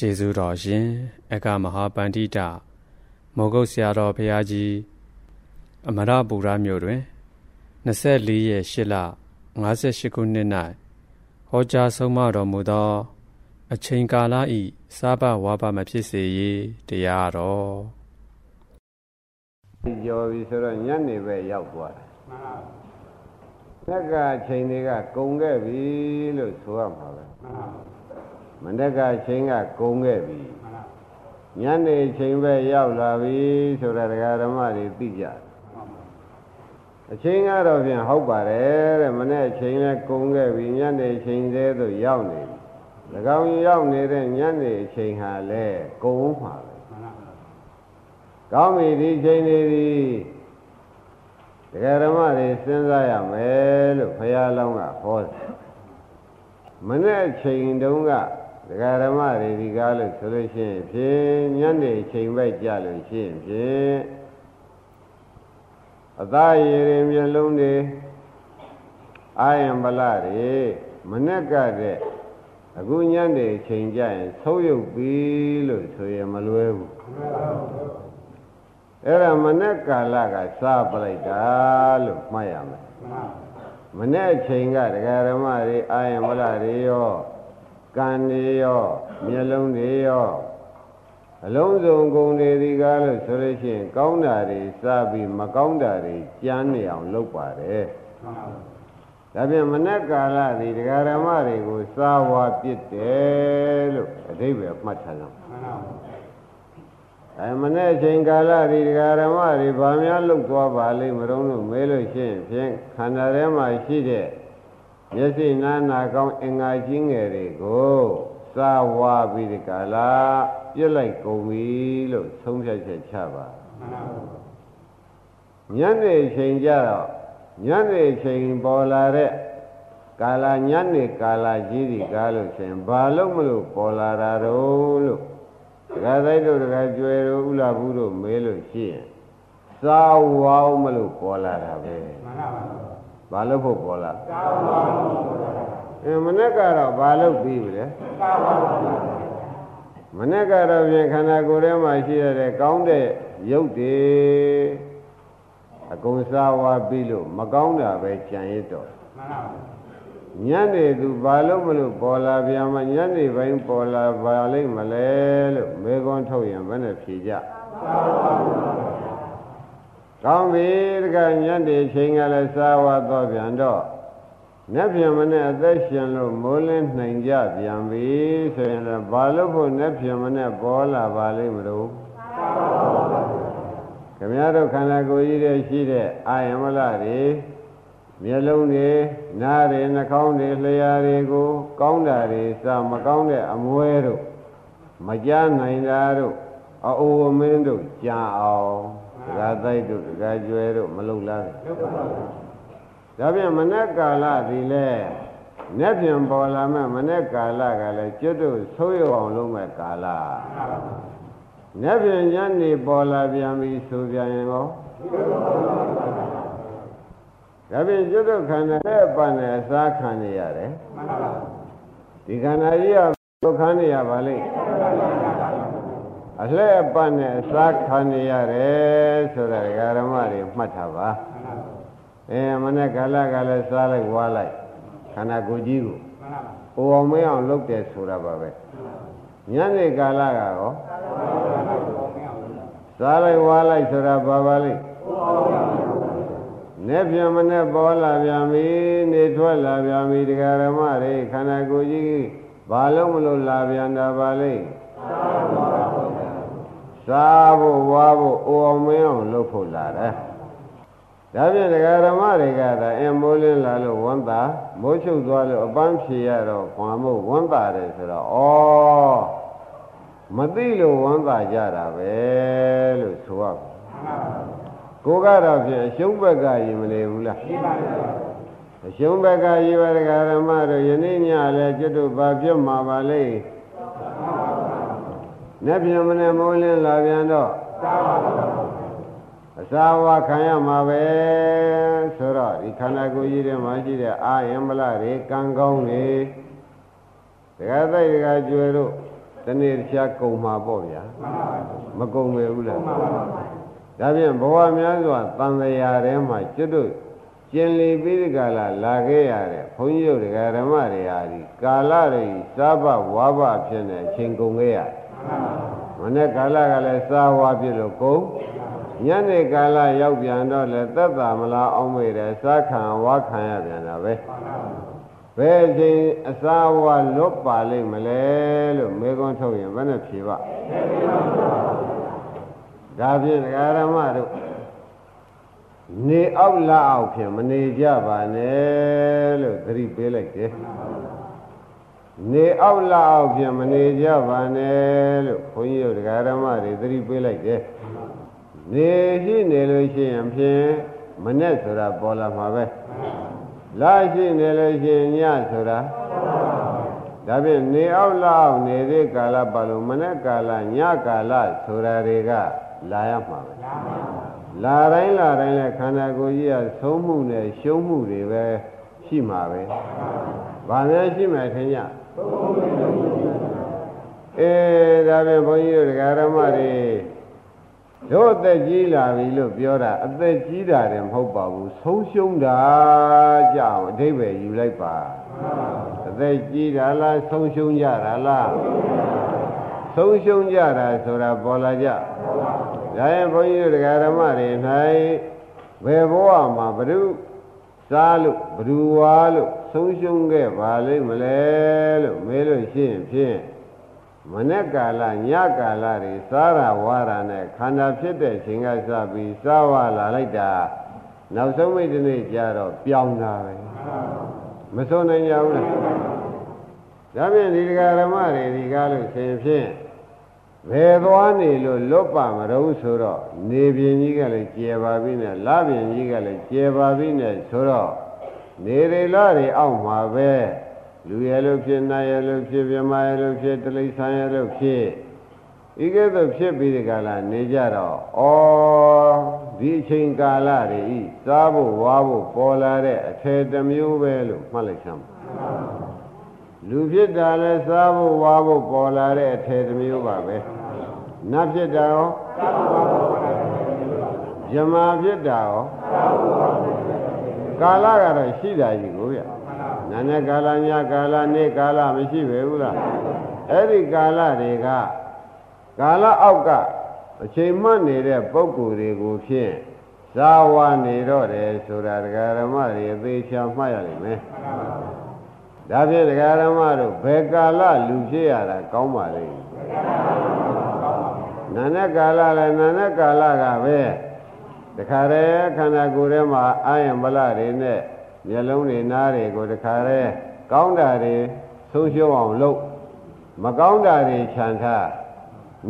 ကျေးဇူးတော်ရှင်အကမဟာပန္တိတမောဂုတ်ဆရာတော်ဘုရားကြီးအမရပူရမြို့တွင်24ရက်8လ58ခုနှစ်၌ဟောကြားဆုံးမတော်မူသော အချိန်ကာလဤစားပဝါပမဖြစ်စေရေးတရားတော်ကြော်ပြီဆိုတော့ညနေပဲရောက်သွားတယ်မှန်ပါသက္ကအချိန်တွေကကုန်ခဲ့ပြီလို့ဆိုရမှာပဲမှန်ပါ မနေ့ကချိန်ကကုန်ခဲ့ပြီညနေချိန်ပဲရောက်လာပြီဆိုတာဒကာဓမ္မတွေသိကြအချိန်ကတော့ဖြင့်ဟုတ်ပါတယ်တဲ့မနေ့ချိန်လဲကုန်ခဲ့ပြီညနေချိန်သေးသို့ရောက်နေပြီ၎င်းရောက်နေတဲ့ညနေချိန်ဟာလဲကုန်မှာပဲကောင်းပြီဒီချိန်လေးဒီဒကာဓမ္မတွေစဉ်းစားရမယ်လို့ဘုရားလောင်းကဟောတယ်မနေ့ချိန်တုန်းက ဒကာဓမ္မတွေဒီကားလို့ဆိုလို့ရှိရင်ဖြင့်ညနေချိန်ပဲကြလို့ရှိရင်ဖြင့်အသားရည်ရင်မျက်လုံးတွေအာယံပလတွေမနဲ့ကတဲ့အခုညနေချိန်ကြရင်သုံးရုပ်ပြီလို့ဆိုရင်မလွဲဘူးအဲ့ဒါမနဲ့ကာလကစားပလိုက်တာလို့မှတ်ရမယ်မနဲ့ချိန်ကဒကာဓမ္မတွေအာယံပလတွေရော ကံတွေရောမျက်လုံးတွေရောအလုံးစုံကုန်တွေဒီကားလို့ဆိုလို့ရှိရင်ကောင်းတာတွေစားပြီးမကောင်းတာတွေကြမ်းနေအောင်လုပ်ပါတယ်ဒါပြန်မနက်ကာလဒီဒကာရမတွေကိုစားဝါပြစ်တယ်လို့အဓိပ္ပာယ်မှတ်ထားကြအဲမနေ့ချိန်ကာလဒီဒကာရမတွေဗာများလုတ်သွားပါလိမ့်မတော့လို့မဲလို့ရှိရင်ဖြင့်ခန္ဓာထဲမှာရှိတဲ့ မျက်စိနာနာကောင်းအင်္ဂါကြီးငယ်တွေကိုစာဝါပြီးဒီကလာပြစ်လိုက်ကုန်ပြီလို့ဆုံးဖြတ်ချက်ချပါညနေချိန်ကျတော့ညနေချိန်ပေါ်လာတဲ့ကာလညနေကာလကြီးဒီကားလို့ရှင်ဘာလို့မလို့ပေါ်လာတာတော့လို့ဒကာသိတို့ဒကာကျွယ်တို့ဥလာဘူးတို့မေးလို့ရှိရင်စာဝါမလို့ပေါ်လာတာပဲမှန်ပါပါ ဘာလို့ဖို့ပေါ်လာအဲမနေ့ကတော့ဘာလို့ပြီးပြီလဲမနေ့ကတော့ပြင်ခန္ဓာကိုယ်ထဲမှာရှိရတဲ့ကောင်းတဲ့ရုပ်တွေအကုန်စားဝါပြီးလို့မကောင်းတာပဲကြံရတော့ညနေသူဘာလို့မလို့ပေါ်လာပြန်မညနေပိုင်းပေါ်လာပါလိမ့်မလဲလို့မေခွန်းထုတ်ရင်ဘယ်နဲ့ဖြေကြ ကောင်းပြီတကညနေချိန်ကလည်းစားဝါတော့ပြန်တော့နက်ပြန်မနဲ့အသက်ရှင်လို့မိုးလင်းနိုင်ကြပြန်ပြီဆိုရင်လည်းဘာလို့ဖို့နက်ပြန်မနဲ့ပေါ်လာပါလိမ့်မလို့ခင်ဗျားတို့ခန္ဓာကိုယ်ကြီးတဲ့ရှိတဲ့အာယမလတွေမျက်လုံးတွေနားတွေနှာခေါင်းတွေလျှာတွေကိုကောင်းတာတွေစမကောင်းတဲ့အမွဲတို့မကြားနိုင်တာတို့အအိုအမင်းတို့ကြာအောင်ဒ ကာတိုက်တို့ဒကာကျွဲတို့မလုံလားဒါပြန်မနေ့ကာလဒီလဲနက်ပြန်ပေါ်လာမဲ့မနေ့ကာလကလည်းကျွတ်တို့ဆိုးရအောင်လုပ်မဲ့ကာလနက်ပြန်ညနေပေါ်လာပြန်ပြီဆိုပြန်ရင်ရောဒါပြန်ကျွတ်တို့ခန္ဓာနဲ့ပန်နဲ့အစားခံနေရတယ်ဒီခန္ဓာကြီးကဒုက္ခနေရပါလိမ့် အလှဲ့အပတ်နဲ့အစားခံနေရတယ်ဆိုတာဓမ္မတွေမှတ်ထားပါအဲမနေ့ကာလကလည်းစားလိုက်ဝါလိုက်ခန္ဓာကိုယ်ကြီးကိုအိုအောင်မင်းအောင်လုပ်တယ်ဆိုတာပါပဲညနေကာလကရောစားလိုက်ဝါလိုက်ဆိုတာဘာပါလိမ့်နေပြန်မနဲ့ပေါ်လာပြန်ပြီနေထွက်လာပြန်ပြီဒကာရမတွေခန္ဓာကိုယ်ကြီးဘာလို့မလို့လာပြန်တာပါလိမ့် စားဖို့ဝါဖို့အိုအောင်မင်းအောင်လုပ်ဖို့လာတယ်ဒါဖြင့်ဒကာဓမ္မတွေကသာအင်မိုးလင်းလာလို့ဝန်တာမိုးချုပ်သွားလို့အပန်းဖြေရတော့ခွန်မို့ဝန်တာတယ်ဆိုတော့ဩမသိလို့ဝန်တာကြတာပဲလို့ဆိုရကိုကတော့ဖြင့်အရှုံးဘက်ကရင်မနေဘူးလားအရှုံးဘက်ကရေးပါဒကာဓမ္မတို့ယနေ့ညလည်းကျွတ်တို့ဘာပြတ်မှာပါလဲ နဲ့ပြန်မနဲ့မိုးလင်းလာပြန်တော့အစာဝါခံရမှာပဲဆိုတော့ဒီခန္ဓာကိုယ်ကြီးထဲမှာရှိတဲ့အာယံမလတွေကံကောင်းတွေဒကာသိဒကာကျွယ်တို့ဒတနေ့တခြားကုံမှာပေါ့ဗျာမကုံပဲဘူးလားဒါဖြင့်ဘဝများစွာတန်လျာထဲမှာကျွတ်တို့ကျင်လီပြီးဒီကလာလာခဲ့ရတဲ့ဘုန်းကြီးတို့ဓမ္မတွေဟာဒီကာလတွေစားဘဝါဘဖြစ်နေအချိန်ကုန်ခဲ့ရတယ် မနေ့ကာလကလည်းစားဝါဖြစ်လို့ကုန်ညနေကာလရောက်ပြန်တော့လေသက်သာမလားအောင်မေတယ်စားခံဝါခံရပြန်တာပဲဘယ်ချိန်အစာဝါလွတ်ပါလိမ့်မလဲလို့မေခွန်းထုတ်ရင်ဘယ်နဲ့ဖြေပါဒါဖြင့်ဓမ္မတို့နေအောက်လာအောက်ဖြင့်မနေကြပါနဲ့လို့သတိပေးလိုက်တယ် နေအောက်လာအောက်ဖြင့်မနေကြပါနဲ့လို့ဘုန်းကြီးတို့ဓမ္မတွေသတိပေးလိုက်တယ်နေရှိနေလို့ရှိရင်ဖြင့်မနဲ့ဆိုတာပေါ်လာမှာပဲလာရှိနေလို့ရှိရင်ညဆိုတာဒါဖြင့်နေအောက်လာအောက်နေတဲ့ကာလပါလို့မနဲ့ကာလညကာလဆိုတာတွေကလာရမှာပဲလာတိုင်းလာတိုင်းလဲခန္ဓာကိုယ်ကြီးကသုံးမှုနဲ့ရှုံးမှုတွေပဲရှိမှာပဲ။ဘာများရှိမှခင်ဗျ။ အဲဒါပဲဘုန်းကြီးတို့ဒကာရမတွေတို့အသက်ကြီးလာပြီလို့ပြောတာအသက်ကြီးတာတယ်မဟုတ်ပါဘူးဆုံးရှုံးတာကြောင့်အဓိပ္ပာယ်ယူလိုက်ပါအသက်ကြီးတာလားဆုံးရှုံးကြတာလားဆုံးရှုံးကြတာဆိုတာပေါ်လာကြဒါရင်ဘုန်းကြီးတို့တရားဓမ္မတွေ၌ဘယ်ဘဝမှာဘ ᱹ စားလို့ဘ ᱹ ဝါလို့ ဆုံးရှုံးခဲ့ပါလိမ့်မလဲလို့မေးလို့ရှိရင်ဖြင့်မနေ့ကာလညကာလတွေစားရဝါရနဲ့ခန္ဓာဖြစ်တဲ့ချိန်ကစပြီးစားဝါလာလိုက်တာနောက်ဆုံးမိတ်တနေ့ကျတော့ပြောင်းတာပဲမဆုံးနိုင်ကြဘူးလားဒါဖြင့်ဒီဓမ္မတွေဒီကားလို့ရှင်ဖြင့်ဘယ်သွားနေလို့လွတ်ပါမတော့ဆိုတော့နေပြင်ကြီးကလည်းကျယ်ပါပြီနဲ့လပြင်ကြီးကလည်းကျယ်ပါပြီနဲ့ဆိုတော့ နေရလတွေအောက်မှာပဲလူရလို့ဖြစ်နာရလို့ဖြစ်ပြမရလို့ဖြစ်တိလိษံရလို့ဖြစ်ဤကဲ့သို့ဖြစ်ပြီးဒီကလာနေကြတော့ဩဒီအချိန်ကာလတွေဤစားဖို့ဝါဖို့ပေါ်လာတဲ့အထေတစ်မျိုးပဲလို့မှတ်လိုက်ချမ်းလူဖြစ်တာလဲစားဖို့ဝါဖို့ပေါ်လာတဲ့အထေတစ်မျိုးပါပဲနတ်ဖြစ်တာရောဇမာဖြစ်တာရော ကာလကတော့ရှိတာကြီးကိုဗျနာနဲ့ကာလညကာလနေ့ကာလမရှိပဲဘူးလားအဲ့ဒီကာလတွေကကာလအောက်ကအချိန်မှတ်နေတဲ့ပုံကိုယ်တွေကိုဖြင့်ဇာဝနေတော့တယ်ဆိုတာဒကာရမတွေအသေးချာမှတ်ရလိမ့်မယ်ဒါဖြင့်ဒကာရမတို့ဘယ်ကာလလူဖြစ်ရတာကောင်းပါလိမ့်နာနဲ့ကာလလည်းနာနဲ့ကာလကပဲ တခါတည်းခန္ဓာကိုယ်ထဲမှာအာယံဗလတွေနဲ့မျက်လုံးတွေနားတွေကိုတခါတည်းကောင်းတာတွေဆုံးရှုံးအောင်လုပ်မကောင်းတာတွေခြံထား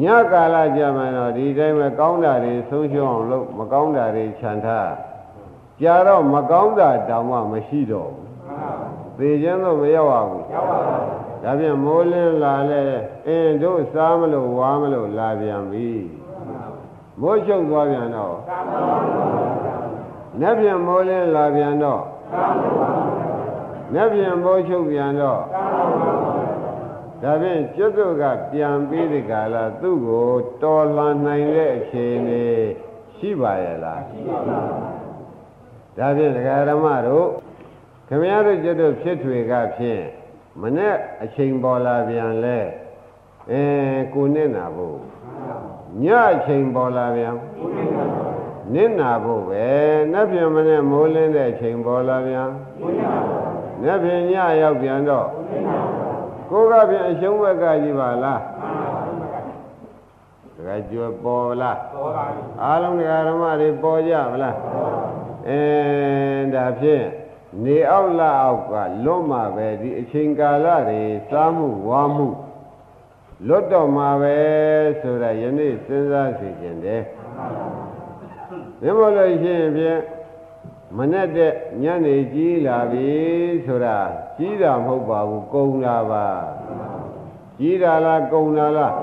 ညကာလကြမှာတော့ဒီတိုင်းပဲကောင်းတာတွေဆုံးရှုံးအောင်လုပ်မကောင်းတာတွေခြံထားကြာတော့မကောင်းတာတောင်မှမရှိတော့ဘူးသေခြင်းတော့မရောက်ပါဘူးရောက်ပါဘူးဒါပြန်မိုးလင်းလာလဲအင်းတို့စားမလို့ဝါမလို့လာပြန်ပြီ မိုးချုပ်သွားပြန်တော့နက်ပြန်မိုးလင်းလာပြန်တော့နက်ပြန်မိုးချုပ်ပြန်တော့ဒါဖြင့်ကျွတ်တို့ကပြန်ပြီးဒီကလာသူ့ကိုတော်လှန်နိုင်တဲ့အခြေအနေရှိပါရဲ့လားရှိပါဘူးဒါဖြင့်ဒကာဓမ္မတို့ခမည်းတော်ကျွတ်တို့ဖြစ်ထွေကဖြင့်မနဲ့အချိန်ပေါ်လာပြန်လဲအဲကိုနစ်နာဖို့ ညအချိန်ပေါ်လာပြန်နစ်နာဖို့ပဲနတ်ပြန်မနဲ့မိုးလင်းတဲ့အချိန်ပေါ်လာပြန်နတ်ပြန်ညရောက်ပြန်တော့ကိုကပြန်အရှုံးဘက်ကကြီးပါလားတကယ်ကြွယ်ပေါ်လားပေါ်ပါပြီအားလုံးတရားဓမ္မတွေပေါ်ကြမလားအဲဒါဖြင့်နေအောက်လာအောက်ကလွတ်မှာပဲဒီအချိန်ကာလတွေစားမှုဝါမှု လွတ်တော့မှာပဲဆိုတာယနေ့စဉ်းစားစီခြင်းတယ်။ဒါမလို့ရှိရင်ဖြင့်မနဲ့တဲ့ညနေကြီးလာပြီဆိုတာကြီးတာမဟုတ်ပါဘူးကုံတာပါကြီးတာလားကုံတာလား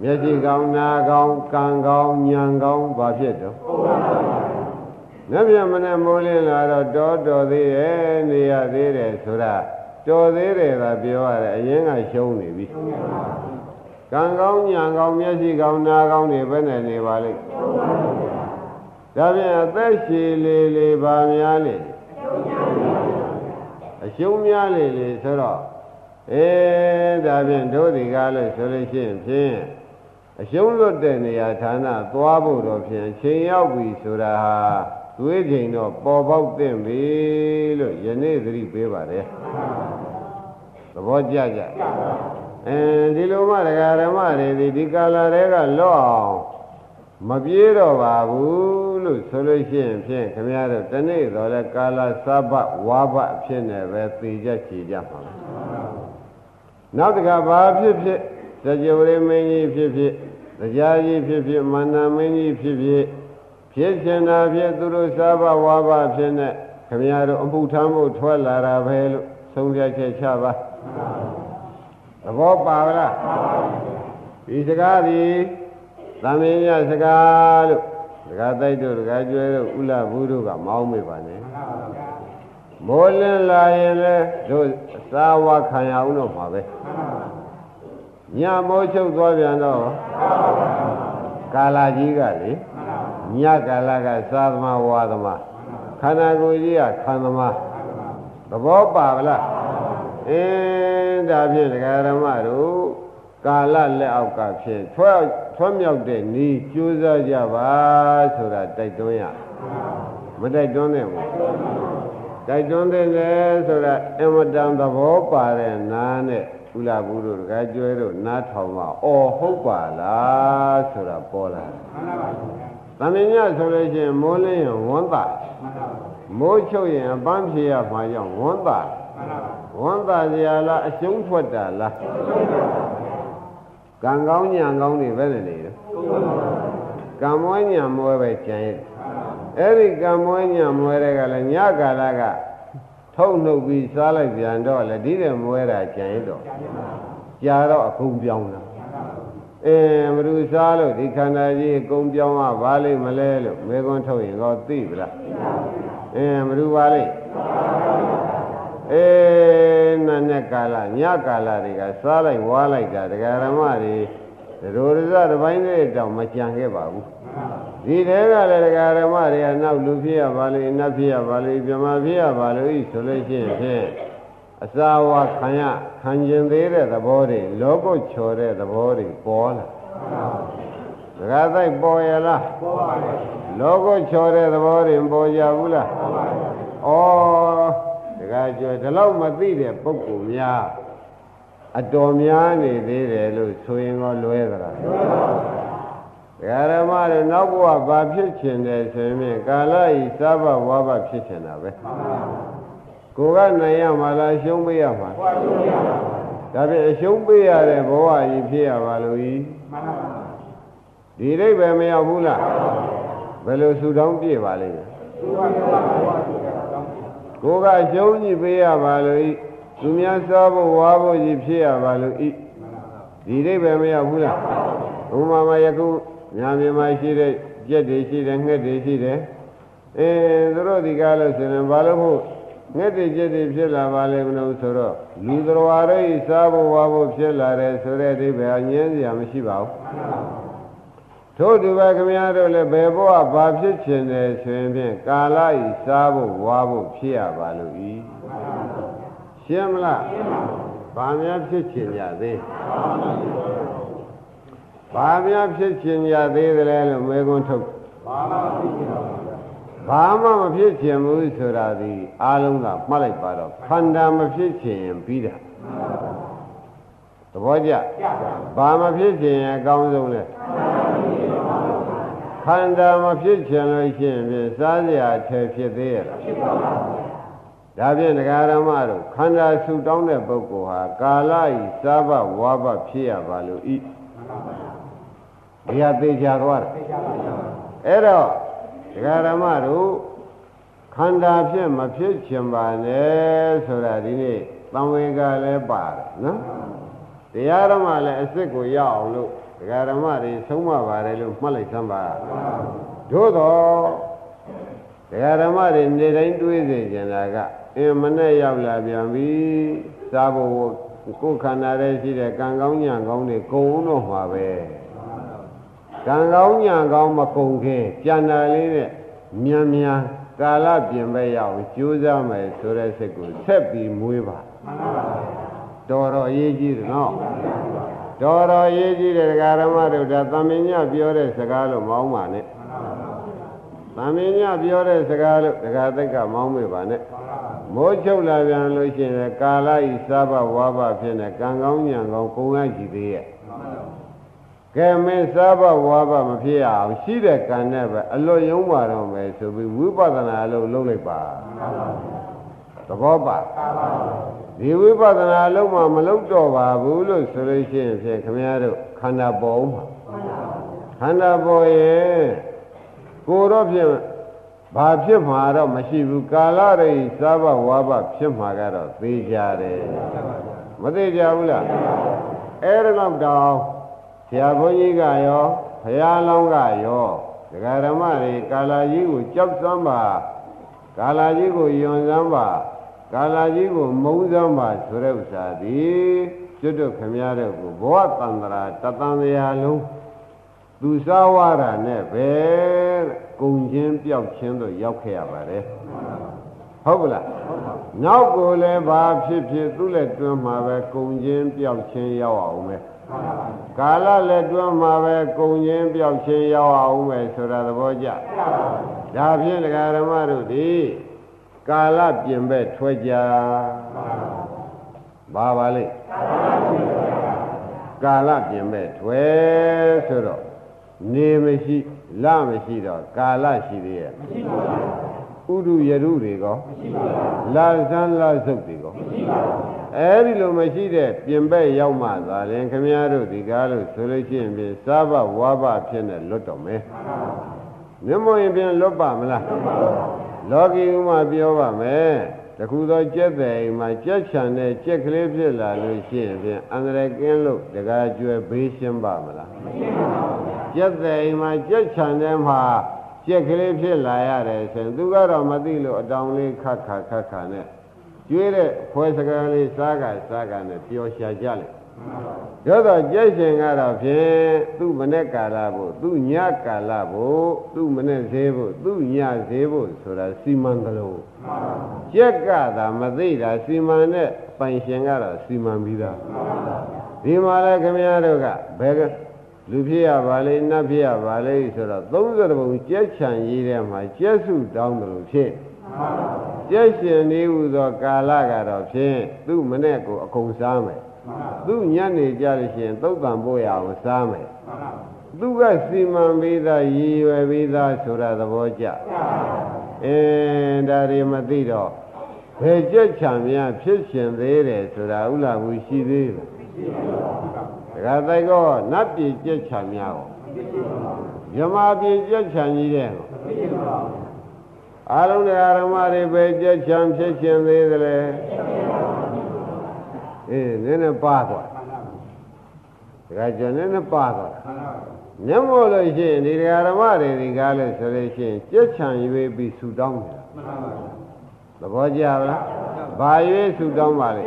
မျက်စိကောင်းနာကောင်းကံကောင်းညံကောင်းဘာဖြစ်တော့နတ်မြမနဲ့မိုးလင်းလာတော့တော်တော်သေးရဲ့နေရသေးတယ်ဆိုတာ တော်သေးတယ်သာပြောရတယ်အရင်ကရှုံးနေပြီကံကောင်းညာကောင်းမျက်စိကောင်းနားကောင်းတွေဘယ်နဲ့နေပါလိမ့်ဒါပြန်အသက်ရှည်လေလေပါများလေအရှုံးများလေလေဆိုတော့အေးဒါဖြင့်တို့ဒီကားလို့ဆိုလို့ရှိရင်ဖြင့်အရှုံးလွတ်တဲ့နေရာဌာနသွားဖို့တော့ဖြင့်ချိန်ရောက်ပြီဆိုတာဟာ သွေးချိန်တော့ပေါ်ပေါက်တဲ့ပြီလို့ယနေ့သတိပေးပါတယ်သဘောကျကြအဲဒီလိုမှဒကာဓမ္မတွေဒီဒီကာလာတွေကလော့အောင်မပြေးတော့ပါဘူးလို့ဆိုလို့ရှိရင်ဖြင့်ခင်ဗျားတို့တနေ့တော့လဲကာလာစဘဝါဘအဖြစ်နဲ့ပဲသိကြချေကြမှာနောက်တကဘာဖြစ်ဖြစ်စကြဝဠာမင်းကြီးဖြစ်ဖြစ်တရားကြီးဖြစ်ဖြစ်မန္တမင်းကြီးဖြစ်ဖြစ် ဖြစ်ချင်တာဖြစ်သူတို့စဘဝါဘဖြစ်နဲ့ခင်ဗျားတို့အမှုထမ်းဖို့ထွက်လာတာပဲလို့ဆုံးဖြတ်ချက်ချပါသဘောပါလားဒီစကားဒီသမင်းရစကားလို့ဒကာတိုက်တို့ဒကာကျွဲတို့ဥလဘူးတို့ကမောင်းမေပါနဲ့မိုးလင်းလာရင်လေတို့သာဝခံရအောင်တော့မှာပဲညမိုးချုပ်သွားပြန်တော့ကာလာကြီးကလေ ညကာလကသာသမာဝါသမာခန္ဓာကိုယ်ကြီးကခံသမာသဘောပါဗလားအင်းဒါဖြင့်ဒကာရမတို့ကာလလက်အောက်ကဖြင့်ထွဲထွဲမြောက်တဲ့ဤကျိုးစားကြပါဆိုတာတိုက်တွန်းရမတိုက်တွန်းနဲ့ဘူးတိုက်တွန်းတဲ့လေဆိုတာအမတန်သဘောပါတဲ့နားနဲ့ဥလာဘူးတို့တကကျွဲတို့နားထောင်မှာအော်ဟုတ်ပါလားဆိုတာပေါ်လာသမ င်ညဆိုလို့ရှိရင်မိုးလင်းရင်ဝန်းတာမိုးချုပ်ရင်အပန်းဖြေရမှာကြောင့်ဝန်းတာဝန်းတာစရာလားအရှုံးထွက်တာလားကံကောင်းညာကောင်းတွေပဲနေတယ်ကံမွေးညာမွဲပဲကျန်ရဲ့အဲ့ဒီကံမွေးညာမွဲတဲ့ကလည်းညကာလကထုံနှုတ်ပြီးစားလိုက်ပြန်တော့လေဒီတဲ့မွဲတာကျန်ရဲ့တော့ကြာတော့အကုန်ပြောင်းတာ အဲမရူစားလို့ဒီခန္ဓာကြီးအကုန်ပြောင်းอ่ะဘာလိမ့်မလဲလို့မေခွန်းထုတ်ရင်တော့သိပလားအဲမရူပါလိမ့်အေးနာနဲ့ကာလညကာလတွေကစားလိုက်ဝါလိုက်တာဒကာရမတွေဒိုရဇတပိုင်းလေးတောင်မကြံခဲ့ပါဘူးဒီတဲကလည်းဒကာရမတွေကနောက်လူဖြစ်ရပါလိမ့်နတ်ဖြစ်ရပါလိမ့်ပြမဖြစ်ရပါလိမ့်ဆိုလို့ရှိရင်ဖြင့် အစာဝါခံရခံကျင်သေးတဲ့သဘောတွေလောကုတ်ချော်တဲ့သဘောတွေပေါ်လာဒကာတိုက်ပေါ်ရလားပေါ်ပါဘူးလောကုတ်ချော်တဲ့သဘောတွေပေါ်ကြဘူးလားပေါ်ပါဘူးဩကကျော်ဒီလောက်မသိတဲ့ပုဂ္ဂိုလ်များအတော်များနေသေးတယ်လို့ဆိုရင်တော့လွဲသလားလွဲပါဘူးဓမ္မတွေနောက်ဘဝဘာဖြစ်ချင်တယ်ဆိုရင်ကာလဤသဗ္ဗဝါဘဖြစ်ချင်တာပဲ ကိုကနိုင်ရမှာလားရှုံးပေးရမှာဒါဖြင့်အရှုံးပေးရတဲ့ဘဝကြီးဖြစ်ရပါလို့ဤဒီအိဗယ်မရောက်ဘူးလားဘယ်လိုဆူတောင်းပြပါလိမ့်မယ်ကိုကကျုံးကြီးပေးရပါလို့ဤသူများစားဖို့ဝါဖို့ကြီးဖြစ်ရပါလို့ဤဒီအိဗယ်မရဘူးလားဥမာမယခုညာမြန်မာရှိတဲ့ကြက်တွေရှိတယ်ငှက်တွေရှိတယ်အဲသူတို့ဒီကားလို့ဆိုရင်ဘာလို့ဖို့ ငှက်တွေကြက်တွေဖြစ်လာပါလဲမလို့ဆိုတော့လူတော်ရည်စားဖို့ဝါဖို့ဖြစ်လာတယ်ဆိုတဲ့အိဗယ်အငြင်းစရာမရှိပါဘူးထို့သူပဲခမည်းတော်လည်းဘယ်ဘဝဘာဖြစ်ချင်တယ်ဆိုရင်ဖြင့်ကာလဤစားဖို့ဝါဖို့ဖြစ်ရပါလို့ဤရှင်းမလားဘာများဖြစ်ချင်ကြသေးဘာများဖြစ်ချင်ကြသေးတယ်လို့မေခွန်းထုတ်ဘာမှဖြစ်ချင် ဘာမှမဖြစ်ချင်ဘူးဆိုတာဒီအားလုံးကမှတ်လိုက်ပါတော့ခန္ဓာမဖြစ်ချင်ရင်ပြီးတာသဘောကျဘာမဖြစ်ချင်ရင်အကောင်းဆုံးလဲခန္ဓာမဖြစ်ချင်လို့ရှိရင်ဖြင့်စားစရာထဲဖြစ်သေးရဲ့လားဖြစ်ပါဘူးဒါဖြင့်ဒကာရမတို့ခန္ဓာဆူတောင်းတဲ့ပုဂ္ဂိုလ်ဟာကာလဤစားဘဝါဘဖြစ်ရပါလို့ဤဒီဟာသိကြသွားတယ်အဲ့တော့ ဒကာရမတို့ခန္ဓာဖြင့်မဖြစ်ချင်ပါနဲ့ဆိုတာဒီနေ့သံဝေကလည်းပါတယ်နော်တရားဓမ္မလည်းအစ်စ်ကိုရအောင်လို့ဒကာဓမ္မတွေဆုံးမပါတယ်လို့မှတ်လိုက်သမ်းပါသို့တော့ဒကာဓမ္မတွေနေတိုင်းတွေးစေကြတာကအင်းမနဲ့ရောက်လာပြန်ပြီစားဖို့ကိုယ်ခန္ဓာထဲရှိတဲ့ကံကောင်းညံကောင်းတွေကုန်တော့မှာပဲ ကံကောင်းညံကောင်းမကုန်ခင်ကြံတာလေးနဲ့မြန်မြန်ကာလပြင်ပဲရအောင်ကြိုးစားမယ်ဆိုတဲ့စိတ်ကိုဆက်ပြီးမွေးပါတော်တော်အရေးကြီးတယ်နော်တော်တော်အရေးကြီးတယ်ဒကာရမတို့ဒါသမင်ညပြောတဲ့စကားလို့မောင်းပါနဲ့သမင်ညပြောတဲ့စကားလို့ဒကာသက်ကမောင်းမေပါနဲ့မိုးချုပ်လာပြန်လို့ရှိရင်ကာလဤစားဘဝါဘဖြစ်နေကံကောင်းညံကောင်းကုံရကြည့်သေးရဲ့ ကဲမင်းစားဘဝါဘမဖြစ်အောင်ရှိတဲ့ကံနဲ့ပဲအလွတ်ယုံပါတော့မယ်ဆိုပြီးဝိပဿနာအလုပ်လုပ်လိုက်ပါသဘောပါဒီဝိပဿနာအလုပ်မှမလုပ်တော့ပါဘူးလို့ဆိုလို့ရှိရင်ဖြင့်ခင်ဗျားတို့ခန္ဓာပေါ်မှာခန္ဓာပေါ်ရဲ့ကိုတော့ဖြင့်ဘာဖြစ်မှာတော့မရှိဘူးကာလရိစားဘဝါဘဖြစ်မှာကတော့သိကြတယ်မသိကြဘူးလားအဲ့ဒါတော့တောင် ဆရာဘုန်းကြီးကရောဘုရားလောင်းကရောဒကာဓမ္မတွေကာလာကြီးကိုကြောက်စမ်းပါကာလာကြီးကိုယွန်စမ်းပါကာလာကြီးကိုမုန်းစမ်းပါဆိုတဲ့ဥစ္စာဒီကျွတ်တို့ခမည်းတော်ကိုဘဝတန္တရာတတန်တရားလုံးသူစားဝါတာနဲ့ပဲကုံချင်းပျောက်ချင်းတို့ရောက်ခဲ့ရပါတယ်ဟုတ်ကလားနောက်ကိုလည်းဘာဖြစ်ဖြစ်သူ့လက်တွင်းမှာပဲကုံချင်းပျောက်ချင်းရောက်အောင်ပဲ ကာလလက်တွင်းမှာပဲကုံချင်းပျောက်ချင်းရောက်အောင်ပဲဆိုတာသဘောကျဒါဖြင့်ဒကာရမတို့ဒီကာလပြင်ပဲထွက်ကြဘာပါလိကာလပြင်ပဲထွက်ဆိုတော့နေမရှိလမရှိတော့ကာလရှိသေးရဲ့မရှိပါဘူးဥဒုယရုတွေကောမရှိပါဘူးလာဇန်လာစုပ်တွေကောမရှိပါဘူး အဲ့ဒီလိုမရှိတဲ့ပြင်ပက်ရောက်မှသာရင်ခမည်းတော်ဒီကားလို့ဆိုလို့ရှိရင်ပြင်စားဘဝါဘဖြစ်နေလွတ်တော်မယ်မြမရင်ပြင်လွတ်ပါမလားလောကီဥမာပြောပါမယ်တခုသောကြက်တဲ့အိမ်မှာကြက်ချံတဲ့ကြက်ကလေးဖြစ်လာလို့ရှိရင်ဖြင့်အန္တရာယ်ကင်းလို့တကားကျွဲဘေးရှင်းပါမလားမရှင်းပါဘူးကြက်တဲ့အိမ်မှာကြက်ချံတဲ့မှာကြက်ကလေးဖြစ်လာရတယ်ဆိုရင်သူကတော့မသိလို့အတောင်လေးခတ်ခါခတ်ခါနဲ့ ကျွေးတဲ့ဖွဲစကားလေးစားကစားကနဲ့ပျော်ရှာကြလိုက်တို့တော့ကြက်ရှင်ကတော့ဖြင့်သူ့မနဲ့ကာလဖို့သူ့ညကာလဖို့သူ့မနဲ့ဈေးဖို့သူ့ညဈေးဖို့ဆိုတာစီမံသလိုကြက်ကသာမသိတာစီမံနဲ့ပိုင်ရှင်ကတော့စီမံပြီးသားဒီမှာလဲခင်ဗျားတို့ကဘယ်လူဖြစ်ရပါလေနတ်ဖြစ်ရပါလေဆိုတော့30ဘုံကြက်ချံရေးထဲမှာကြက်စုတောင်းတယ်လို့ဖြစ် ကြက်ရှင်နေဟုသောကာလကတော့ဖြင့်သူ့မနဲ့ကိုအကုန်စားမယ်သူညနေကြလို့ရှိရင်သုတ်တံပို့ရအောင်စားမယ်သူကစီမံပြီးသားရည်ရွယ်ပြီးသားဆိုတာသဘောကျအင်းဒါတွေမသိတော့ဘယ်ကြက်ချံများဖြစ်ရှင်သေးတယ်ဆိုတာဥလာဘူးရှိသေးလားဒကာတိုက်ကောနတ်ပြည်ကြက်ချံများကိုမြမပြည်ကြက်ချံကြီးတဲ့ကို အားလုံးတရားဓမ္မတွေပဲကြက်ချံဖြစ်ရှင်သေးတယ်လေအေးနည်းနည်းပါသွားဒကာကျော်နည်းနည်းပါသွားမျက်မို့လို့ရှိရင်ဒီတရားဓမ္မတွေဒီကားလို့ဆိုလို့ရှိရင်ကြက်ချံရွေးပြီးဆူတောင်းနေတာသဘောကျလားဘာရွေးဆူတောင်းပါလဲ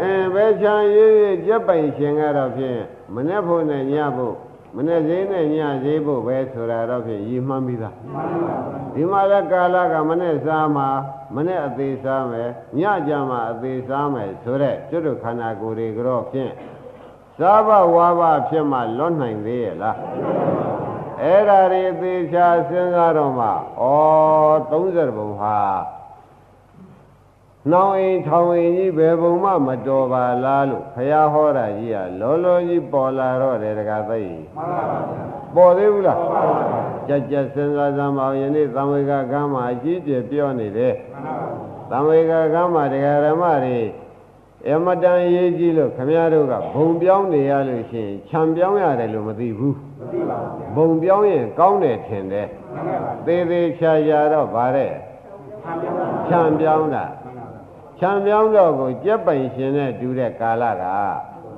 အင်းဘယ်ချံရွေးကြက်ပိုင်ရှင်ကတော့ဖြင့်မနေ့ဖို့နဲ့ညဖို့ မနေ့ဈေးနဲ့ညဈေးဖို့ပဲဆိုတာတော့ဖြင့်ရည်မှန်းပြီးသားဒီမှာလည်းကာလကမနေ့စားမှာမနေ့အသေးစားမယ်ညကြမှာအသေးစားမယ်ဆိုတဲ့ကျွတ်တို့ခန္ဓာကိုယ်တွေကတော့ဖြင့်စားဘဝါဘဖြစ်မှလွတ်နိုင်သေးရဲ့လားအဲ့ဒါတွေသေချာစဉ်းစားတော့မှဩ30ဘုံဟာ နောင်အိမ်ထောင်အိမ်ကြီးဘယ်ဘုံမှမတော်ပါလားလို့ဖះဟောတာကြီးကလောလောကြီးပေါ်လာတော့တယ်တကားသိမှန်ပါပါပေါ်သေးဘူးလားကြက်ကြက်စဉ်းစားစမ်းပါယနေ့သံဝေကကမ်းမှာအကြီးကျယ်ပြောနေတယ်သံဝေကကမ်းမှာတရားဓမ္မတွေအမတန်ရေးကြည့်လို့ခမည်းတော်ကဘုံပြောင်းနေရလို့ရှိရင်ခြံပြောင်းရတယ်လို့မသိဘူးမသိပါဘူးဘုံပြောင်းရင်ကောင်းတယ်ထင်တယ်သေးသေးချာချာတော့ဗါတဲ့ခြံပြောင်းတာ ခြံပြောင်းတော့ကိုကြက်ပိုင်ရှင်နဲ့တူတဲ့ကာလက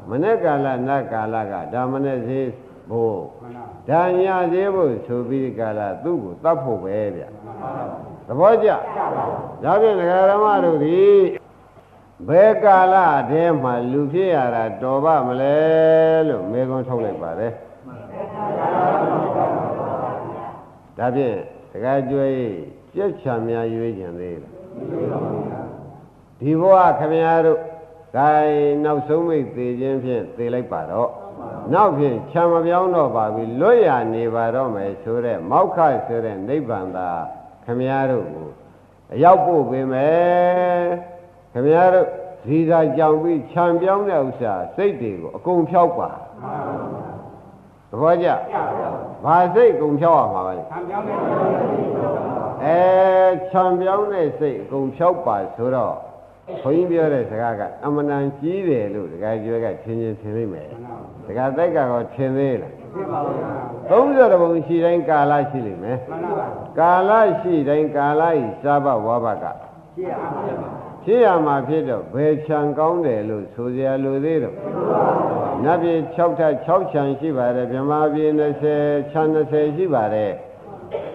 မနေ့ကာလနတ်ကာလကဒါမနေ့သေးဖို့ဒါညာသေးဖို့ဆိုပြီးကာလသူ့ကိုတတ်ဖို့ပဲဗျသသဘောကျဒါဖြင့်ဒကာရမတို့ဒီဘယ်ကာလတည်းမှာလူဖြစ်ရတာတော်ပါမလဲလို့မေခွန်းထုတ်လိုက်ပါတယ်ဒါဖြင့်ဒကာကျွေးကြက်ချံများရွေးကြံသေးလား ဒီဘဝခမည်းတော်ဂိုင်းနောက်ဆုံးမိတ်သေးခြင်းဖြင့်သေလိုက်ပါတော့နောက်ဖြင့်ခြံမပြောင်းတော့ပါဘူးလွတ်ရနေပါတော့မယ်ဆိုတဲ့မောက္ခဆိုတဲ့နိဗ္ဗာန်သာခမည်းတော်ကိုအရောက်ပို့ပေးမယ်ခမည်းတော်ဇီသာကြောင်ပြီးခြံပြောင်းတဲ့ဥစ္စာစိတ်တွေကိုအကုန်ဖြောက်ပါသဘောကျဘာစိတ်အကုန်ဖြောက်ရမှာပါလဲခြံပြောင်းတဲ့အဲခြံပြောင်းတဲ့စိတ်အကုန်ဖြောက်ပါဆိုတော့ ဘုန်းကြီးပြောတဲ့စကားကအမှန်တန်ကြီးတယ်လို့ဒကာကျွဲကထင်ချင်းထင်လိမ့်မယ်ဒကာတိုက်ကတော့ထင်သေးလားသိပါဘူး30ဘုံရှိတိုင်းကာလရှိလိမ့်မယ်မှန်ပါပါကာလရှိတိုင်းကာလဤစာဘဝဘကရှိရပါဖြစ်ရမှာဖြစ်တော့ဘယ်ခြံကောင်းတယ်လို့ဆိုကြလိုသေးတော့နတ်ပြည်6ထပ်6ခြံရှိပါတယ်ဗြဟ္မာပြည်20ခြံ20ရှိပါတယ်